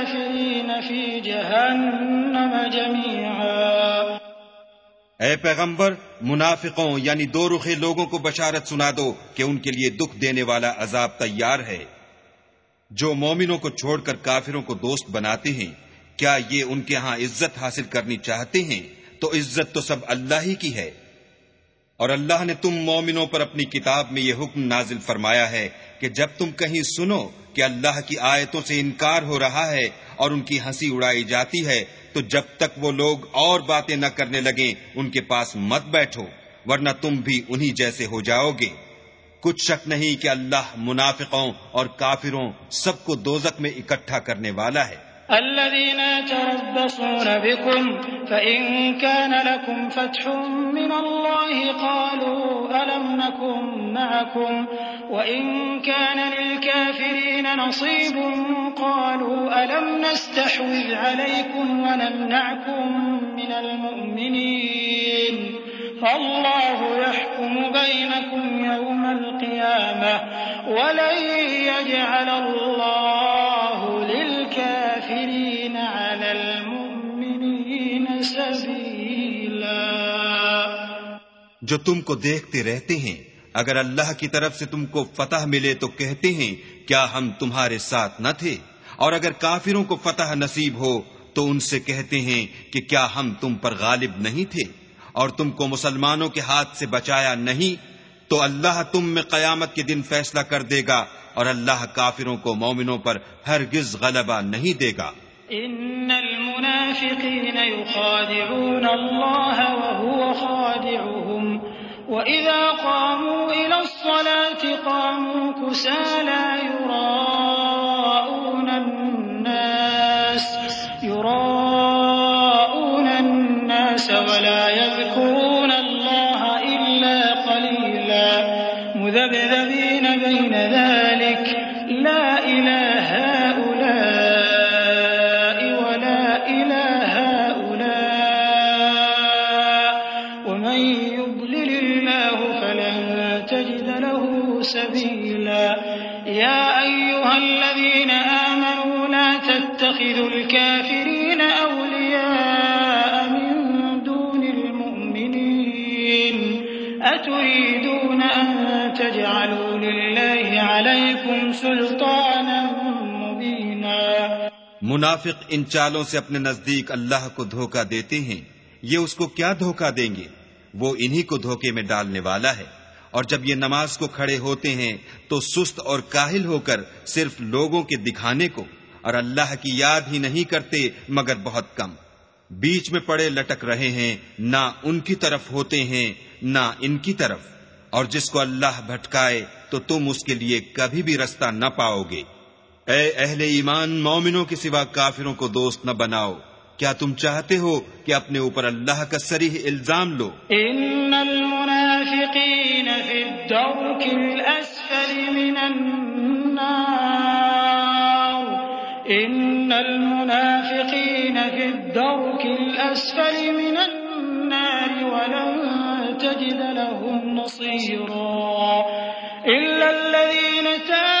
[SPEAKER 1] جہنم جميعا
[SPEAKER 2] اے پیغمبر منافقوں یعنی دو رخے لوگوں کو بشارت سنا دو کہ ان کے لیے دکھ دینے والا عذاب تیار ہے جو مومنوں کو چھوڑ کر کافروں کو دوست بناتے ہیں کیا یہ ان کے ہاں عزت حاصل کرنی چاہتے ہیں تو عزت تو سب اللہ ہی کی ہے اور اللہ نے تم مومنوں پر اپنی کتاب میں یہ حکم نازل فرمایا ہے کہ جب تم کہیں سنو کہ اللہ کی آیتوں سے انکار ہو رہا ہے اور ان کی ہنسی اڑائی جاتی ہے تو جب تک وہ لوگ اور باتیں نہ کرنے لگیں ان کے پاس مت بیٹھو ورنہ تم بھی انہی جیسے ہو جاؤ گے کچھ شک نہیں کہ اللہ منافقوں اور کافروں سب کو دوزک میں اکٹھا کرنے والا ہے
[SPEAKER 1] الذين يتربصون بكم فإن كان لكم فتح من الله قالوا ألم نكن معكم وإن كان للكافرين نصيب قالوا ألم نستحوذ عليكم ونمنعكم من المؤمنين فالله يحكم بينكم يوم القيامة ولن يجعل الله
[SPEAKER 2] جو تم کو دیکھتے رہتے ہیں اگر اللہ کی طرف سے تم کو فتح ملے تو کہتے ہیں کیا ہم تمہارے ساتھ نہ تھے اور اگر کافروں کو فتح نصیب ہو تو ان سے کہتے ہیں کہ کیا ہم تم پر غالب نہیں تھے اور تم کو مسلمانوں کے ہاتھ سے بچایا نہیں تو اللہ تم میں قیامت کے دن فیصلہ کر دے گا اور اللہ کافروں کو مومنوں پر ہرگز غلبہ نہیں دے گا
[SPEAKER 1] ان المنافقين يخادعون الله وهو خادعهم واذا قاموا الى الصلاه قاموا كسالى يراؤون الناس يراؤون الناس ولا يذكرون الله الا قليلا مذبذبين بين ذلك
[SPEAKER 2] منافق ان چالوں سے اپنے نزدیک اللہ کو دھوکہ دیتے ہیں یہ اس کو کیا دھوکہ دیں گے وہ انہی کو دھوکے میں ڈالنے والا ہے اور جب یہ نماز کو کھڑے ہوتے ہیں تو سست اور کاہل ہو کر صرف لوگوں کے دکھانے کو اور اللہ کی یاد ہی نہیں کرتے مگر بہت کم بیچ میں پڑے لٹک رہے ہیں نہ ان کی طرف ہوتے ہیں نہ ان کی طرف اور جس کو اللہ بھٹکائے تو تم اس کے لیے کبھی بھی رستہ نہ پاؤ گے اے اہل ایمان مومنوں کے سوا کافروں کو دوست نہ بناؤ کیا تم چاہتے ہو کہ اپنے اوپر اللہ کا سریح الزام لو
[SPEAKER 1] ان ان المنافقین المنافقین فی فی الدرک الدرک الاسفل الاسفل من من النار النار ولن تجد لهم الا لونا تابوا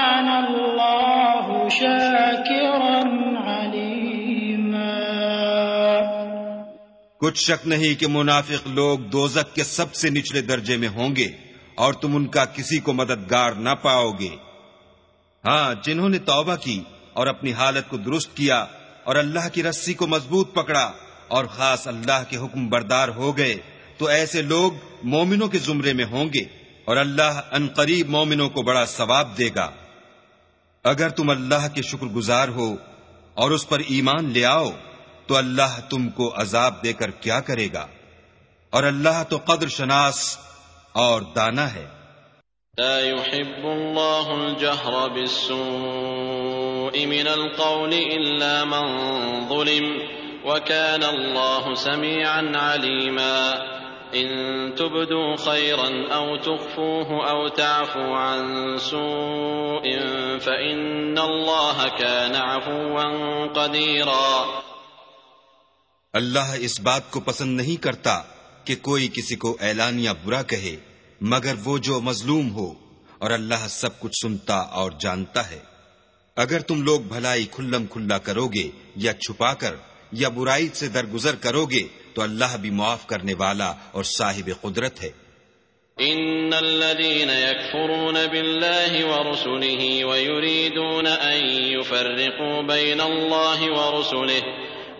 [SPEAKER 2] کچھ شک نہیں کہ منافق لوگ دوزک کے سب سے نچلے درجے میں ہوں گے اور تم ان کا کسی کو مددگار نہ پاؤ گے ہاں جنہوں نے توبہ کی اور اپنی حالت کو درست کیا اور اللہ کی رسی کو مضبوط پکڑا اور خاص اللہ کے حکم بردار ہو گئے تو ایسے لوگ مومنوں کے زمرے میں ہوں گے اور اللہ ان قریب مومنوں کو بڑا ثواب دے گا اگر تم اللہ کے شکر گزار ہو اور اس پر ایمان لے آؤ تو اللہ تم کو عذاب دے کر کیا کرے گا اور اللہ تو قدر شناس اور دانا ہے
[SPEAKER 3] لا يحب اللہ الجہر بالسوء من القول الا من ظلم وكان اللہ سميعا عليما ان تبدوا خيرا او تخفوه او تعفو عن سوء فان اللہ كان عفوا قديرا
[SPEAKER 2] اللہ اس بات کو پسند نہیں کرتا کہ کوئی کسی کو اعلانیہ برا کہے مگر وہ جو مظلوم ہو اور اللہ سب کچھ سنتا اور جانتا ہے اگر تم لوگ بھلائی کھلم کھلا کرو گے یا چھپا کر یا برائی سے درگزر کرو گے تو اللہ بھی معاف کرنے والا اور صاحب قدرت ہے
[SPEAKER 3] ان الذين يكفرون بالله ورسله ويريدون ان يفرقوا بين الله ورسله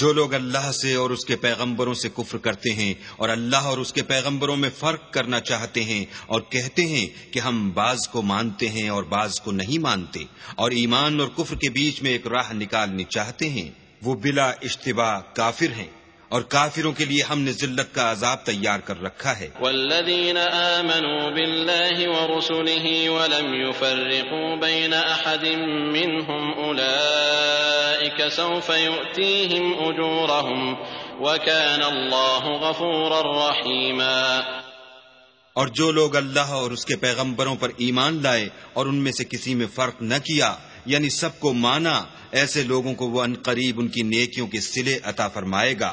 [SPEAKER 2] جو لوگ اللہ سے اور اس کے پیغمبروں سے کفر کرتے ہیں اور اللہ اور اس کے پیغمبروں میں فرق کرنا چاہتے ہیں اور کہتے ہیں کہ ہم بعض کو مانتے ہیں اور بعض کو نہیں مانتے اور ایمان اور کفر کے بیچ میں ایک راہ نکالنی چاہتے ہیں وہ بلا اشتباہ کافر ہیں اور کافروں کے لیے ہم نے ذلت کا عذاب تیار کر رکھا ہے
[SPEAKER 3] والذین آمنوا باللہ ورسلہ ولم يفرقوا بین احد منہم اولئیک سوف یؤتیہم اجورہم وکان اللہ غفورا رحیما
[SPEAKER 2] اور جو لوگ اللہ اور اس کے پیغمبروں پر ایمان لائے اور ان میں سے کسی میں فرق نہ کیا یعنی سب کو مانا ایسے لوگوں کو وہ ان قریب ان کی نیکیوں کے سلے عطا فرمائے گا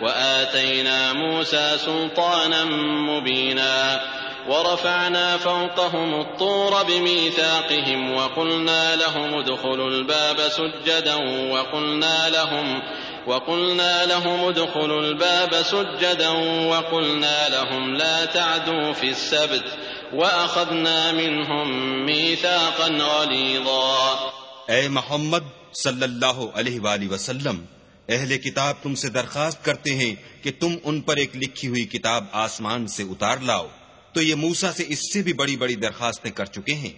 [SPEAKER 3] وآتينا موسى سلطانا مبينا ورفعنا فوقهم الطور بميثاقهم وقلنا لهم ادخلوا الباب سجدا وقلنا لهم وقلنا لهم ادخلوا الباب سجدا وقلنا لهم لا تعدوا في السبت وأخذنا منهم ميثاقا غليظا
[SPEAKER 2] أي محمد صلى الله عليه وآله وسلم اہل کتاب تم سے درخواست کرتے ہیں کہ تم ان پر ایک لکھی ہوئی کتاب آسمان سے اتار لاؤ تو یہ موسا سے اس سے بھی بڑی بڑی درخواستیں کر چکے ہیں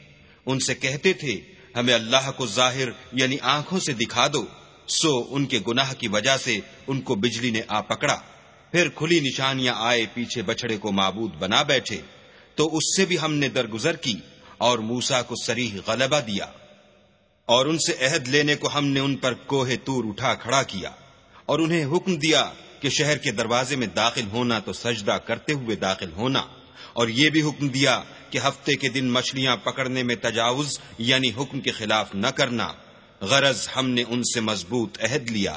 [SPEAKER 2] ان سے کہتے تھے ہمیں اللہ کو ظاہر یعنی آنکھوں سے دکھا دو سو ان کے گناہ کی وجہ سے ان کو بجلی نے آ پکڑا پھر کھلی نشانیاں آئے پیچھے بچڑے کو معبود بنا بیٹھے تو اس سے بھی ہم نے درگزر کی اور موسا کو سریح غلبہ دیا اور ان سے عہد لینے کو ہم نے ان پر کوہ تور اٹھا کھڑا کیا اور انہیں حکم دیا کہ شہر کے دروازے میں داخل ہونا تو سجدہ کرتے ہوئے داخل ہونا اور یہ بھی حکم دیا کہ ہفتے کے دن مچھلیاں پکڑنے میں تجاوز یعنی حکم کے خلاف نہ کرنا غرض ہم نے ان سے مضبوط عہد لیا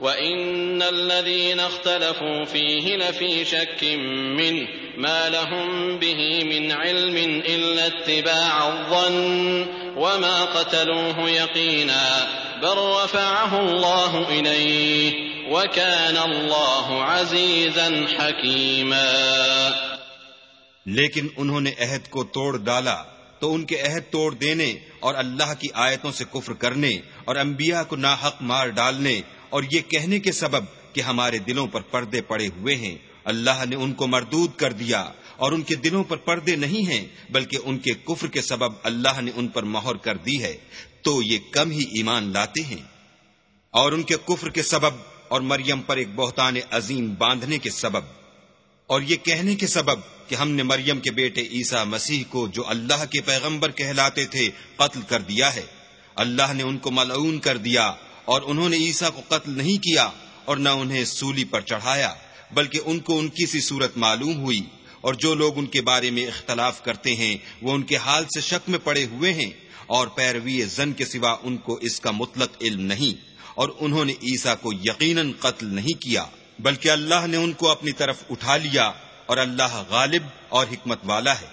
[SPEAKER 3] وإن الذين اختلفوا فيه لفي شك منه ما لهم به من علم إلا اتباع الظن وما قتلوه يقينا بل رفعه الله إليه وكان الله
[SPEAKER 2] عزيزا حكيما لیکن انہوں نے عہد کو توڑ ڈالا تو ان کے عہد توڑ دینے اور اللہ کی آیتوں سے کفر کرنے اور انبیاء کو ناحق مار ڈالنے اور یہ کہنے کے سبب کہ ہمارے دلوں پر پردے پڑے ہوئے ہیں اللہ نے ان کو مردود کر دیا اور ان کے دلوں پر پردے نہیں ہیں بلکہ ان کے کفر کے سبب اللہ نے ان پر مہر کر دی ہے تو یہ کم ہی ایمان لاتے ہیں اور ان کے کفر کے سبب اور مریم پر ایک بہتان عظیم باندھنے کے سبب اور یہ کہنے کے سبب کہ ہم نے مریم کے بیٹے عیسا مسیح کو جو اللہ کے پیغمبر کہلاتے تھے قتل کر دیا ہے اللہ نے ان کو ملعون کر دیا اور انہوں نے عیسیٰ کو قتل نہیں کیا اور نہ انہیں سولی پر چڑھایا بلکہ ان کو ان کی سی صورت معلوم ہوئی اور جو لوگ ان کے بارے میں اختلاف کرتے ہیں وہ ان کے حال سے شک میں پڑے ہوئے ہیں اور پیروی زن کے سوا ان کو اس کا مطلق علم نہیں اور انہوں نے عیسا کو یقیناً قتل نہیں کیا بلکہ اللہ نے ان کو اپنی طرف اٹھا لیا اور اللہ غالب اور حکمت والا ہے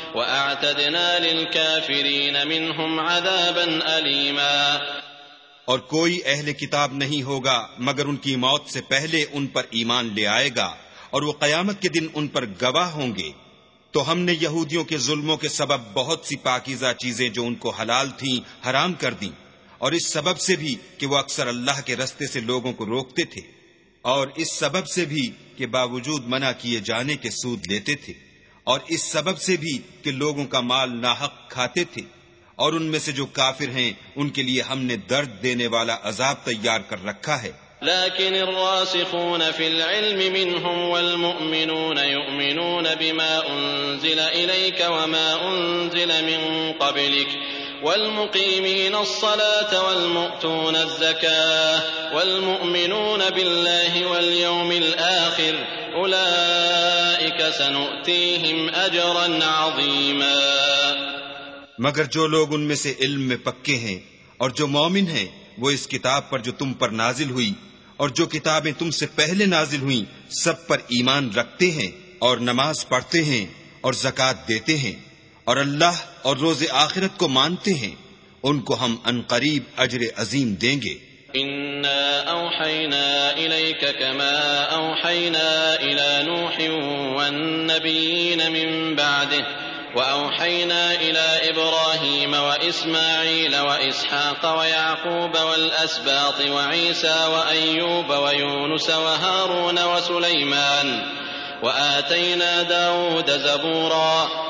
[SPEAKER 2] اور کوئی اہل کتاب نہیں ہوگا مگر ان کی موت سے پہلے ان پر ایمان لے آئے گا اور وہ قیامت کے دن ان پر گواہ ہوں گے تو ہم نے یہودیوں کے ظلموں کے سبب بہت سی پاکیزہ چیزیں جو ان کو حلال تھیں حرام کر دیں اور اس سبب سے بھی کہ وہ اکثر اللہ کے رستے سے لوگوں کو روکتے تھے اور اس سبب سے بھی کہ باوجود منع کیے جانے کے سود لیتے تھے اور اس سبب سے بھی کہ لوگوں کا مال ناحق کھاتے تھے اور ان میں سے جو کافر ہیں ان کے لیے ہم نے درد دینے والا عذاب تیار کر رکھا ہے
[SPEAKER 3] لكن الراسخون في العلم منهم والمؤمنون يؤمنون بما أنزل إليك وما أنزل من قبلك والمقيمين الصلاة والمؤتون الزكاة والمؤمنون بالله واليوم الآخر أولئك سنؤتيهم أجرا عظيما
[SPEAKER 2] مگر جو لوگ ان میں سے علم میں پکے ہیں اور جو مومن ہیں وہ اس کتاب پر جو تم پر نازل ہوئی اور جو کتابیں تم سے پہلے نازل ہوئیں سب پر ایمان رکھتے ہیں اور نماز پڑھتے ہیں اور زکوٰۃ دیتے ہیں اور اللہ اور روز آخرت کو مانتے ہیں ان کو ہم ان قریب اجر عظیم دیں گے
[SPEAKER 3] انا اوحینا الیک کما اوحینا الى نوح والنبیین من بعده واوحینا الى ابراہیم واسماعیل واسحاق ويعقوب والاسباط وعیسی وایوب ویونس وهارون وسلیمان وآتینا داود زبورا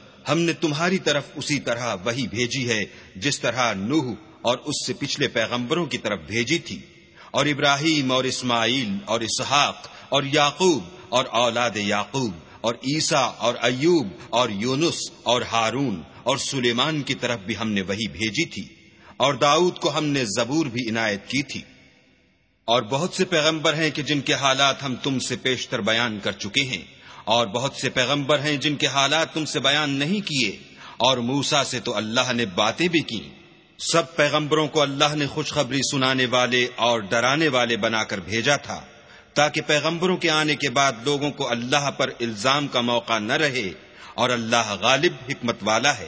[SPEAKER 2] ہم نے تمہاری طرف اسی طرح وہی بھیجی ہے جس طرح نوح اور اس سے پچھلے پیغمبروں کی طرف بھیجی تھی اور ابراہیم اور اسماعیل اور اسحاق اور یعقوب اور اولاد یعقوب اور عیسا اور ایوب اور یونس اور ہارون اور سلیمان کی طرف بھی ہم نے وہی بھیجی تھی اور داؤد کو ہم نے زبور بھی عنایت کی تھی اور بہت سے پیغمبر ہیں کہ جن کے حالات ہم تم سے پیشتر بیان کر چکے ہیں اور بہت سے پیغمبر ہیں جن کے حالات تم سے بیان نہیں کیے اور موسا سے تو اللہ نے باتیں بھی کی سب پیغمبروں کو اللہ نے خوشخبری سنانے والے اور ڈرانے والے بنا کر بھیجا تھا تاکہ پیغمبروں کے آنے کے بعد لوگوں کو اللہ پر الزام کا موقع نہ رہے اور اللہ غالب حکمت والا ہے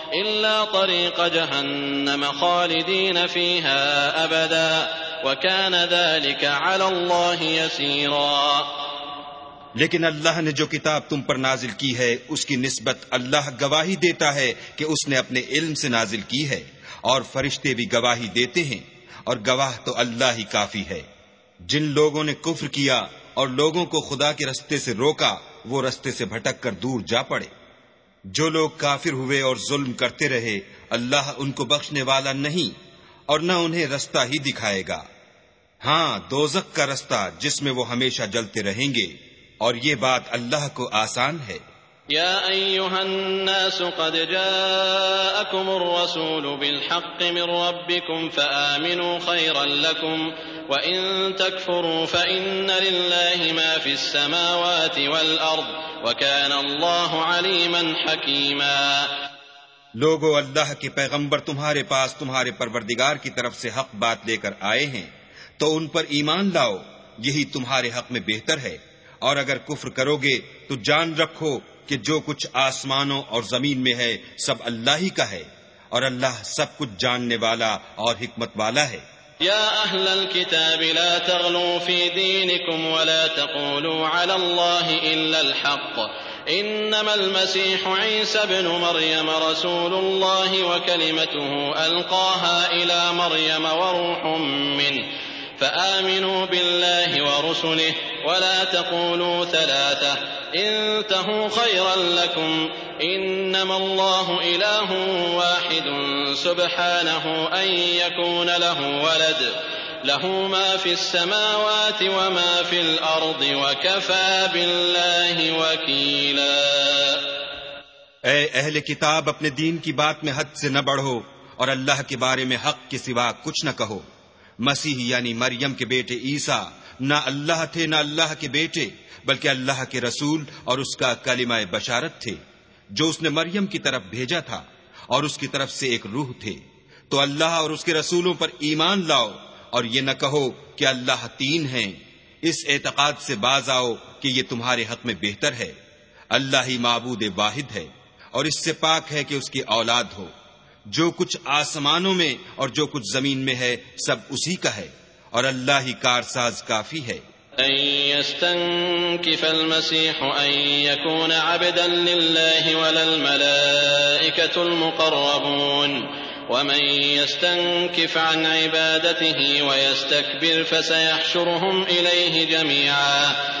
[SPEAKER 3] إلا طريق جهنم خالدين فيها أبدا وكان ذلك على الله يسيرا
[SPEAKER 2] لیکن اللہ نے جو کتاب تم پر نازل کی ہے اس کی نسبت اللہ گواہی دیتا ہے کہ اس نے اپنے علم سے نازل کی ہے اور فرشتے بھی گواہی دیتے ہیں اور گواہ تو اللہ ہی کافی ہے جن لوگوں نے کفر کیا اور لوگوں کو خدا کے رستے سے روکا وہ رستے سے بھٹک کر دور جا پڑے جو لوگ کافر ہوئے اور ظلم کرتے رہے اللہ ان کو بخشنے والا نہیں اور نہ انہیں رستہ ہی دکھائے گا ہاں دوزک کا رستہ جس میں وہ ہمیشہ جلتے رہیں گے اور یہ بات اللہ کو آسان ہے
[SPEAKER 3] يا أيها الناس قد جاءكم الرسول بالحق من ربكم فآمنوا خيرا لكم وإن تكفروا فإن لله ما في السماوات والأرض وكان الله عليما
[SPEAKER 2] حكيما لوگو اللہ کے پیغمبر تمہارے پاس تمہارے پروردگار کی طرف سے حق بات لے کر آئے ہیں تو ان پر ایمان لاؤ یہی تمہارے حق میں بہتر ہے اور اگر کفر کرو گے تو جان رکھو کہ جو کچھ آسمانوں اور زمین میں ہے سب اللہ ہی کا ہے اور اللہ سب کچھ جاننے والا اور حکمت والا ہے
[SPEAKER 3] یا اہل الكتاب لا تغلو فی دینکم ولا تقولو علی اللہ الا الحق انما المسیح عیس بن مریم رسول اللہ وکلمته القاها الى مریم وروح منه فآمنوا بالله ورسله ولا تقولوا ثلاثة انتهوا خيرا لكم إنما الله إله واحد سبحانه أن يكون له له ولد ما في السماوات وما في الأرض وكفى بالله وكيلا
[SPEAKER 2] اے اہل کتاب اپنے دین کی بات میں حد سے نہ بڑھو اور اللہ کے بارے میں حق کے سوا کچھ نہ کہو مسیح یعنی مریم کے بیٹے عیسیٰ نہ اللہ تھے نہ اللہ کے بیٹے بلکہ اللہ کے رسول اور اس کا کلمہ بشارت تھے جو اس نے مریم کی طرف بھیجا تھا اور اس کی طرف سے ایک روح تھے تو اللہ اور اس کے رسولوں پر ایمان لاؤ اور یہ نہ کہو کہ اللہ تین ہیں اس اعتقاد سے باز آؤ کہ یہ تمہارے حق میں بہتر ہے اللہ ہی معبود واحد ہے اور اس سے پاک ہے کہ اس کی اولاد ہو جو کچھ آسمانوں میں اور جو کچھ زمین میں ہے سب اسی کا ہے اور اللہ ہی کارساز کافی ہے
[SPEAKER 3] أن يستنكف المسيح أن يكون عبدا لله ولا الملائكة المقربون ومن يستنكف عن عبادته ويستكبر فسيحشرهم إليه جميعاً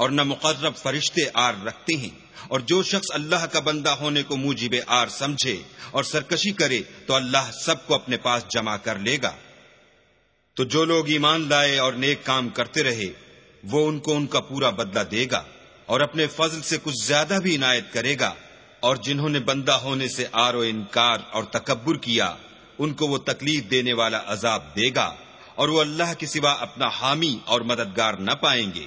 [SPEAKER 2] اور نہ مقرب فرشتے آر رکھتے ہیں اور جو شخص اللہ کا بندہ ہونے کو موجب آر سمجھے اور سرکشی کرے تو اللہ سب کو اپنے پاس جمع کر لے گا تو جو لوگ ایمان لائے اور نیک کام کرتے رہے وہ ان کو ان کا پورا بدلہ دے گا اور اپنے فضل سے کچھ زیادہ بھی عنایت کرے گا اور جنہوں نے بندہ ہونے سے آر و انکار اور تکبر کیا ان کو وہ تکلیف دینے والا عذاب دے گا اور وہ اللہ کے سوا اپنا حامی اور مددگار نہ پائیں گے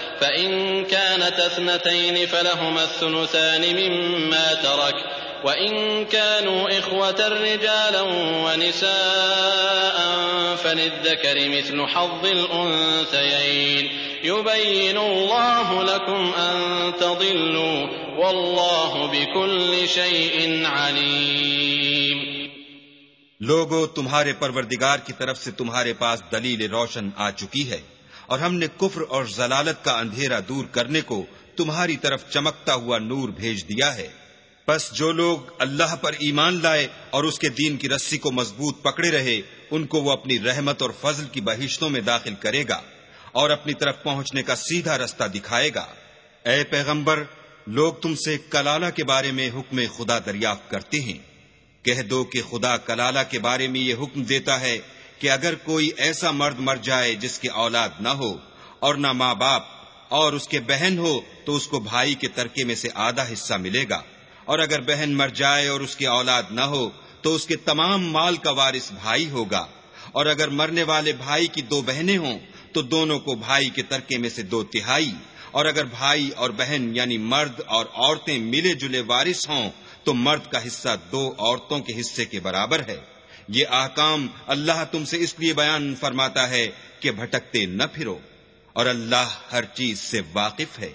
[SPEAKER 3] فإن كانت أثنتين فلهما الثلثان مما ترك وإن كانوا إخوة رجالا ونساء فللذكر مثل حظ الأنثيين يبين الله لكم أن
[SPEAKER 2] تضلوا والله بكل شيء عليم لوگو تمہارے پروردگار کی طرف سے تمہارے پاس دلیل روشن آ چکی ہے اور ہم نے کفر اور زلالت کا اندھیرا دور کرنے کو تمہاری طرف چمکتا ہوا نور بھیج دیا ہے بس جو لوگ اللہ پر ایمان لائے اور اس کے دین کی رسی کو مضبوط پکڑے رہے ان کو وہ اپنی رحمت اور فضل کی بہشتوں میں داخل کرے گا اور اپنی طرف پہنچنے کا سیدھا رستہ دکھائے گا اے پیغمبر لوگ تم سے کلالہ کے بارے میں حکم خدا دریافت کرتے ہیں کہہ دو کہ خدا کلالہ کے بارے میں یہ حکم دیتا ہے کہ اگر کوئی ایسا مرد مر جائے جس کی اولاد نہ ہو اور نہ ماں باپ اور اس کے بہن ہو تو اس کو بھائی کے ترکے میں سے آدھا حصہ ملے گا اور اگر بہن مر جائے اور اس کی اولاد نہ ہو تو اس کے تمام مال کا وارث بھائی ہوگا اور اگر مرنے والے بھائی کی دو بہنیں ہوں تو دونوں کو بھائی کے ترکے میں سے دو تہائی اور اگر بھائی اور بہن یعنی مرد اور عورتیں ملے جلے وارث ہوں تو مرد کا حصہ دو عورتوں کے حصے کے برابر ہے یہ آکام اللہ تم سے اس لیے بیان فرماتا ہے کہ بھٹکتے نہ پھرو اور اللہ ہر چیز سے واقف ہے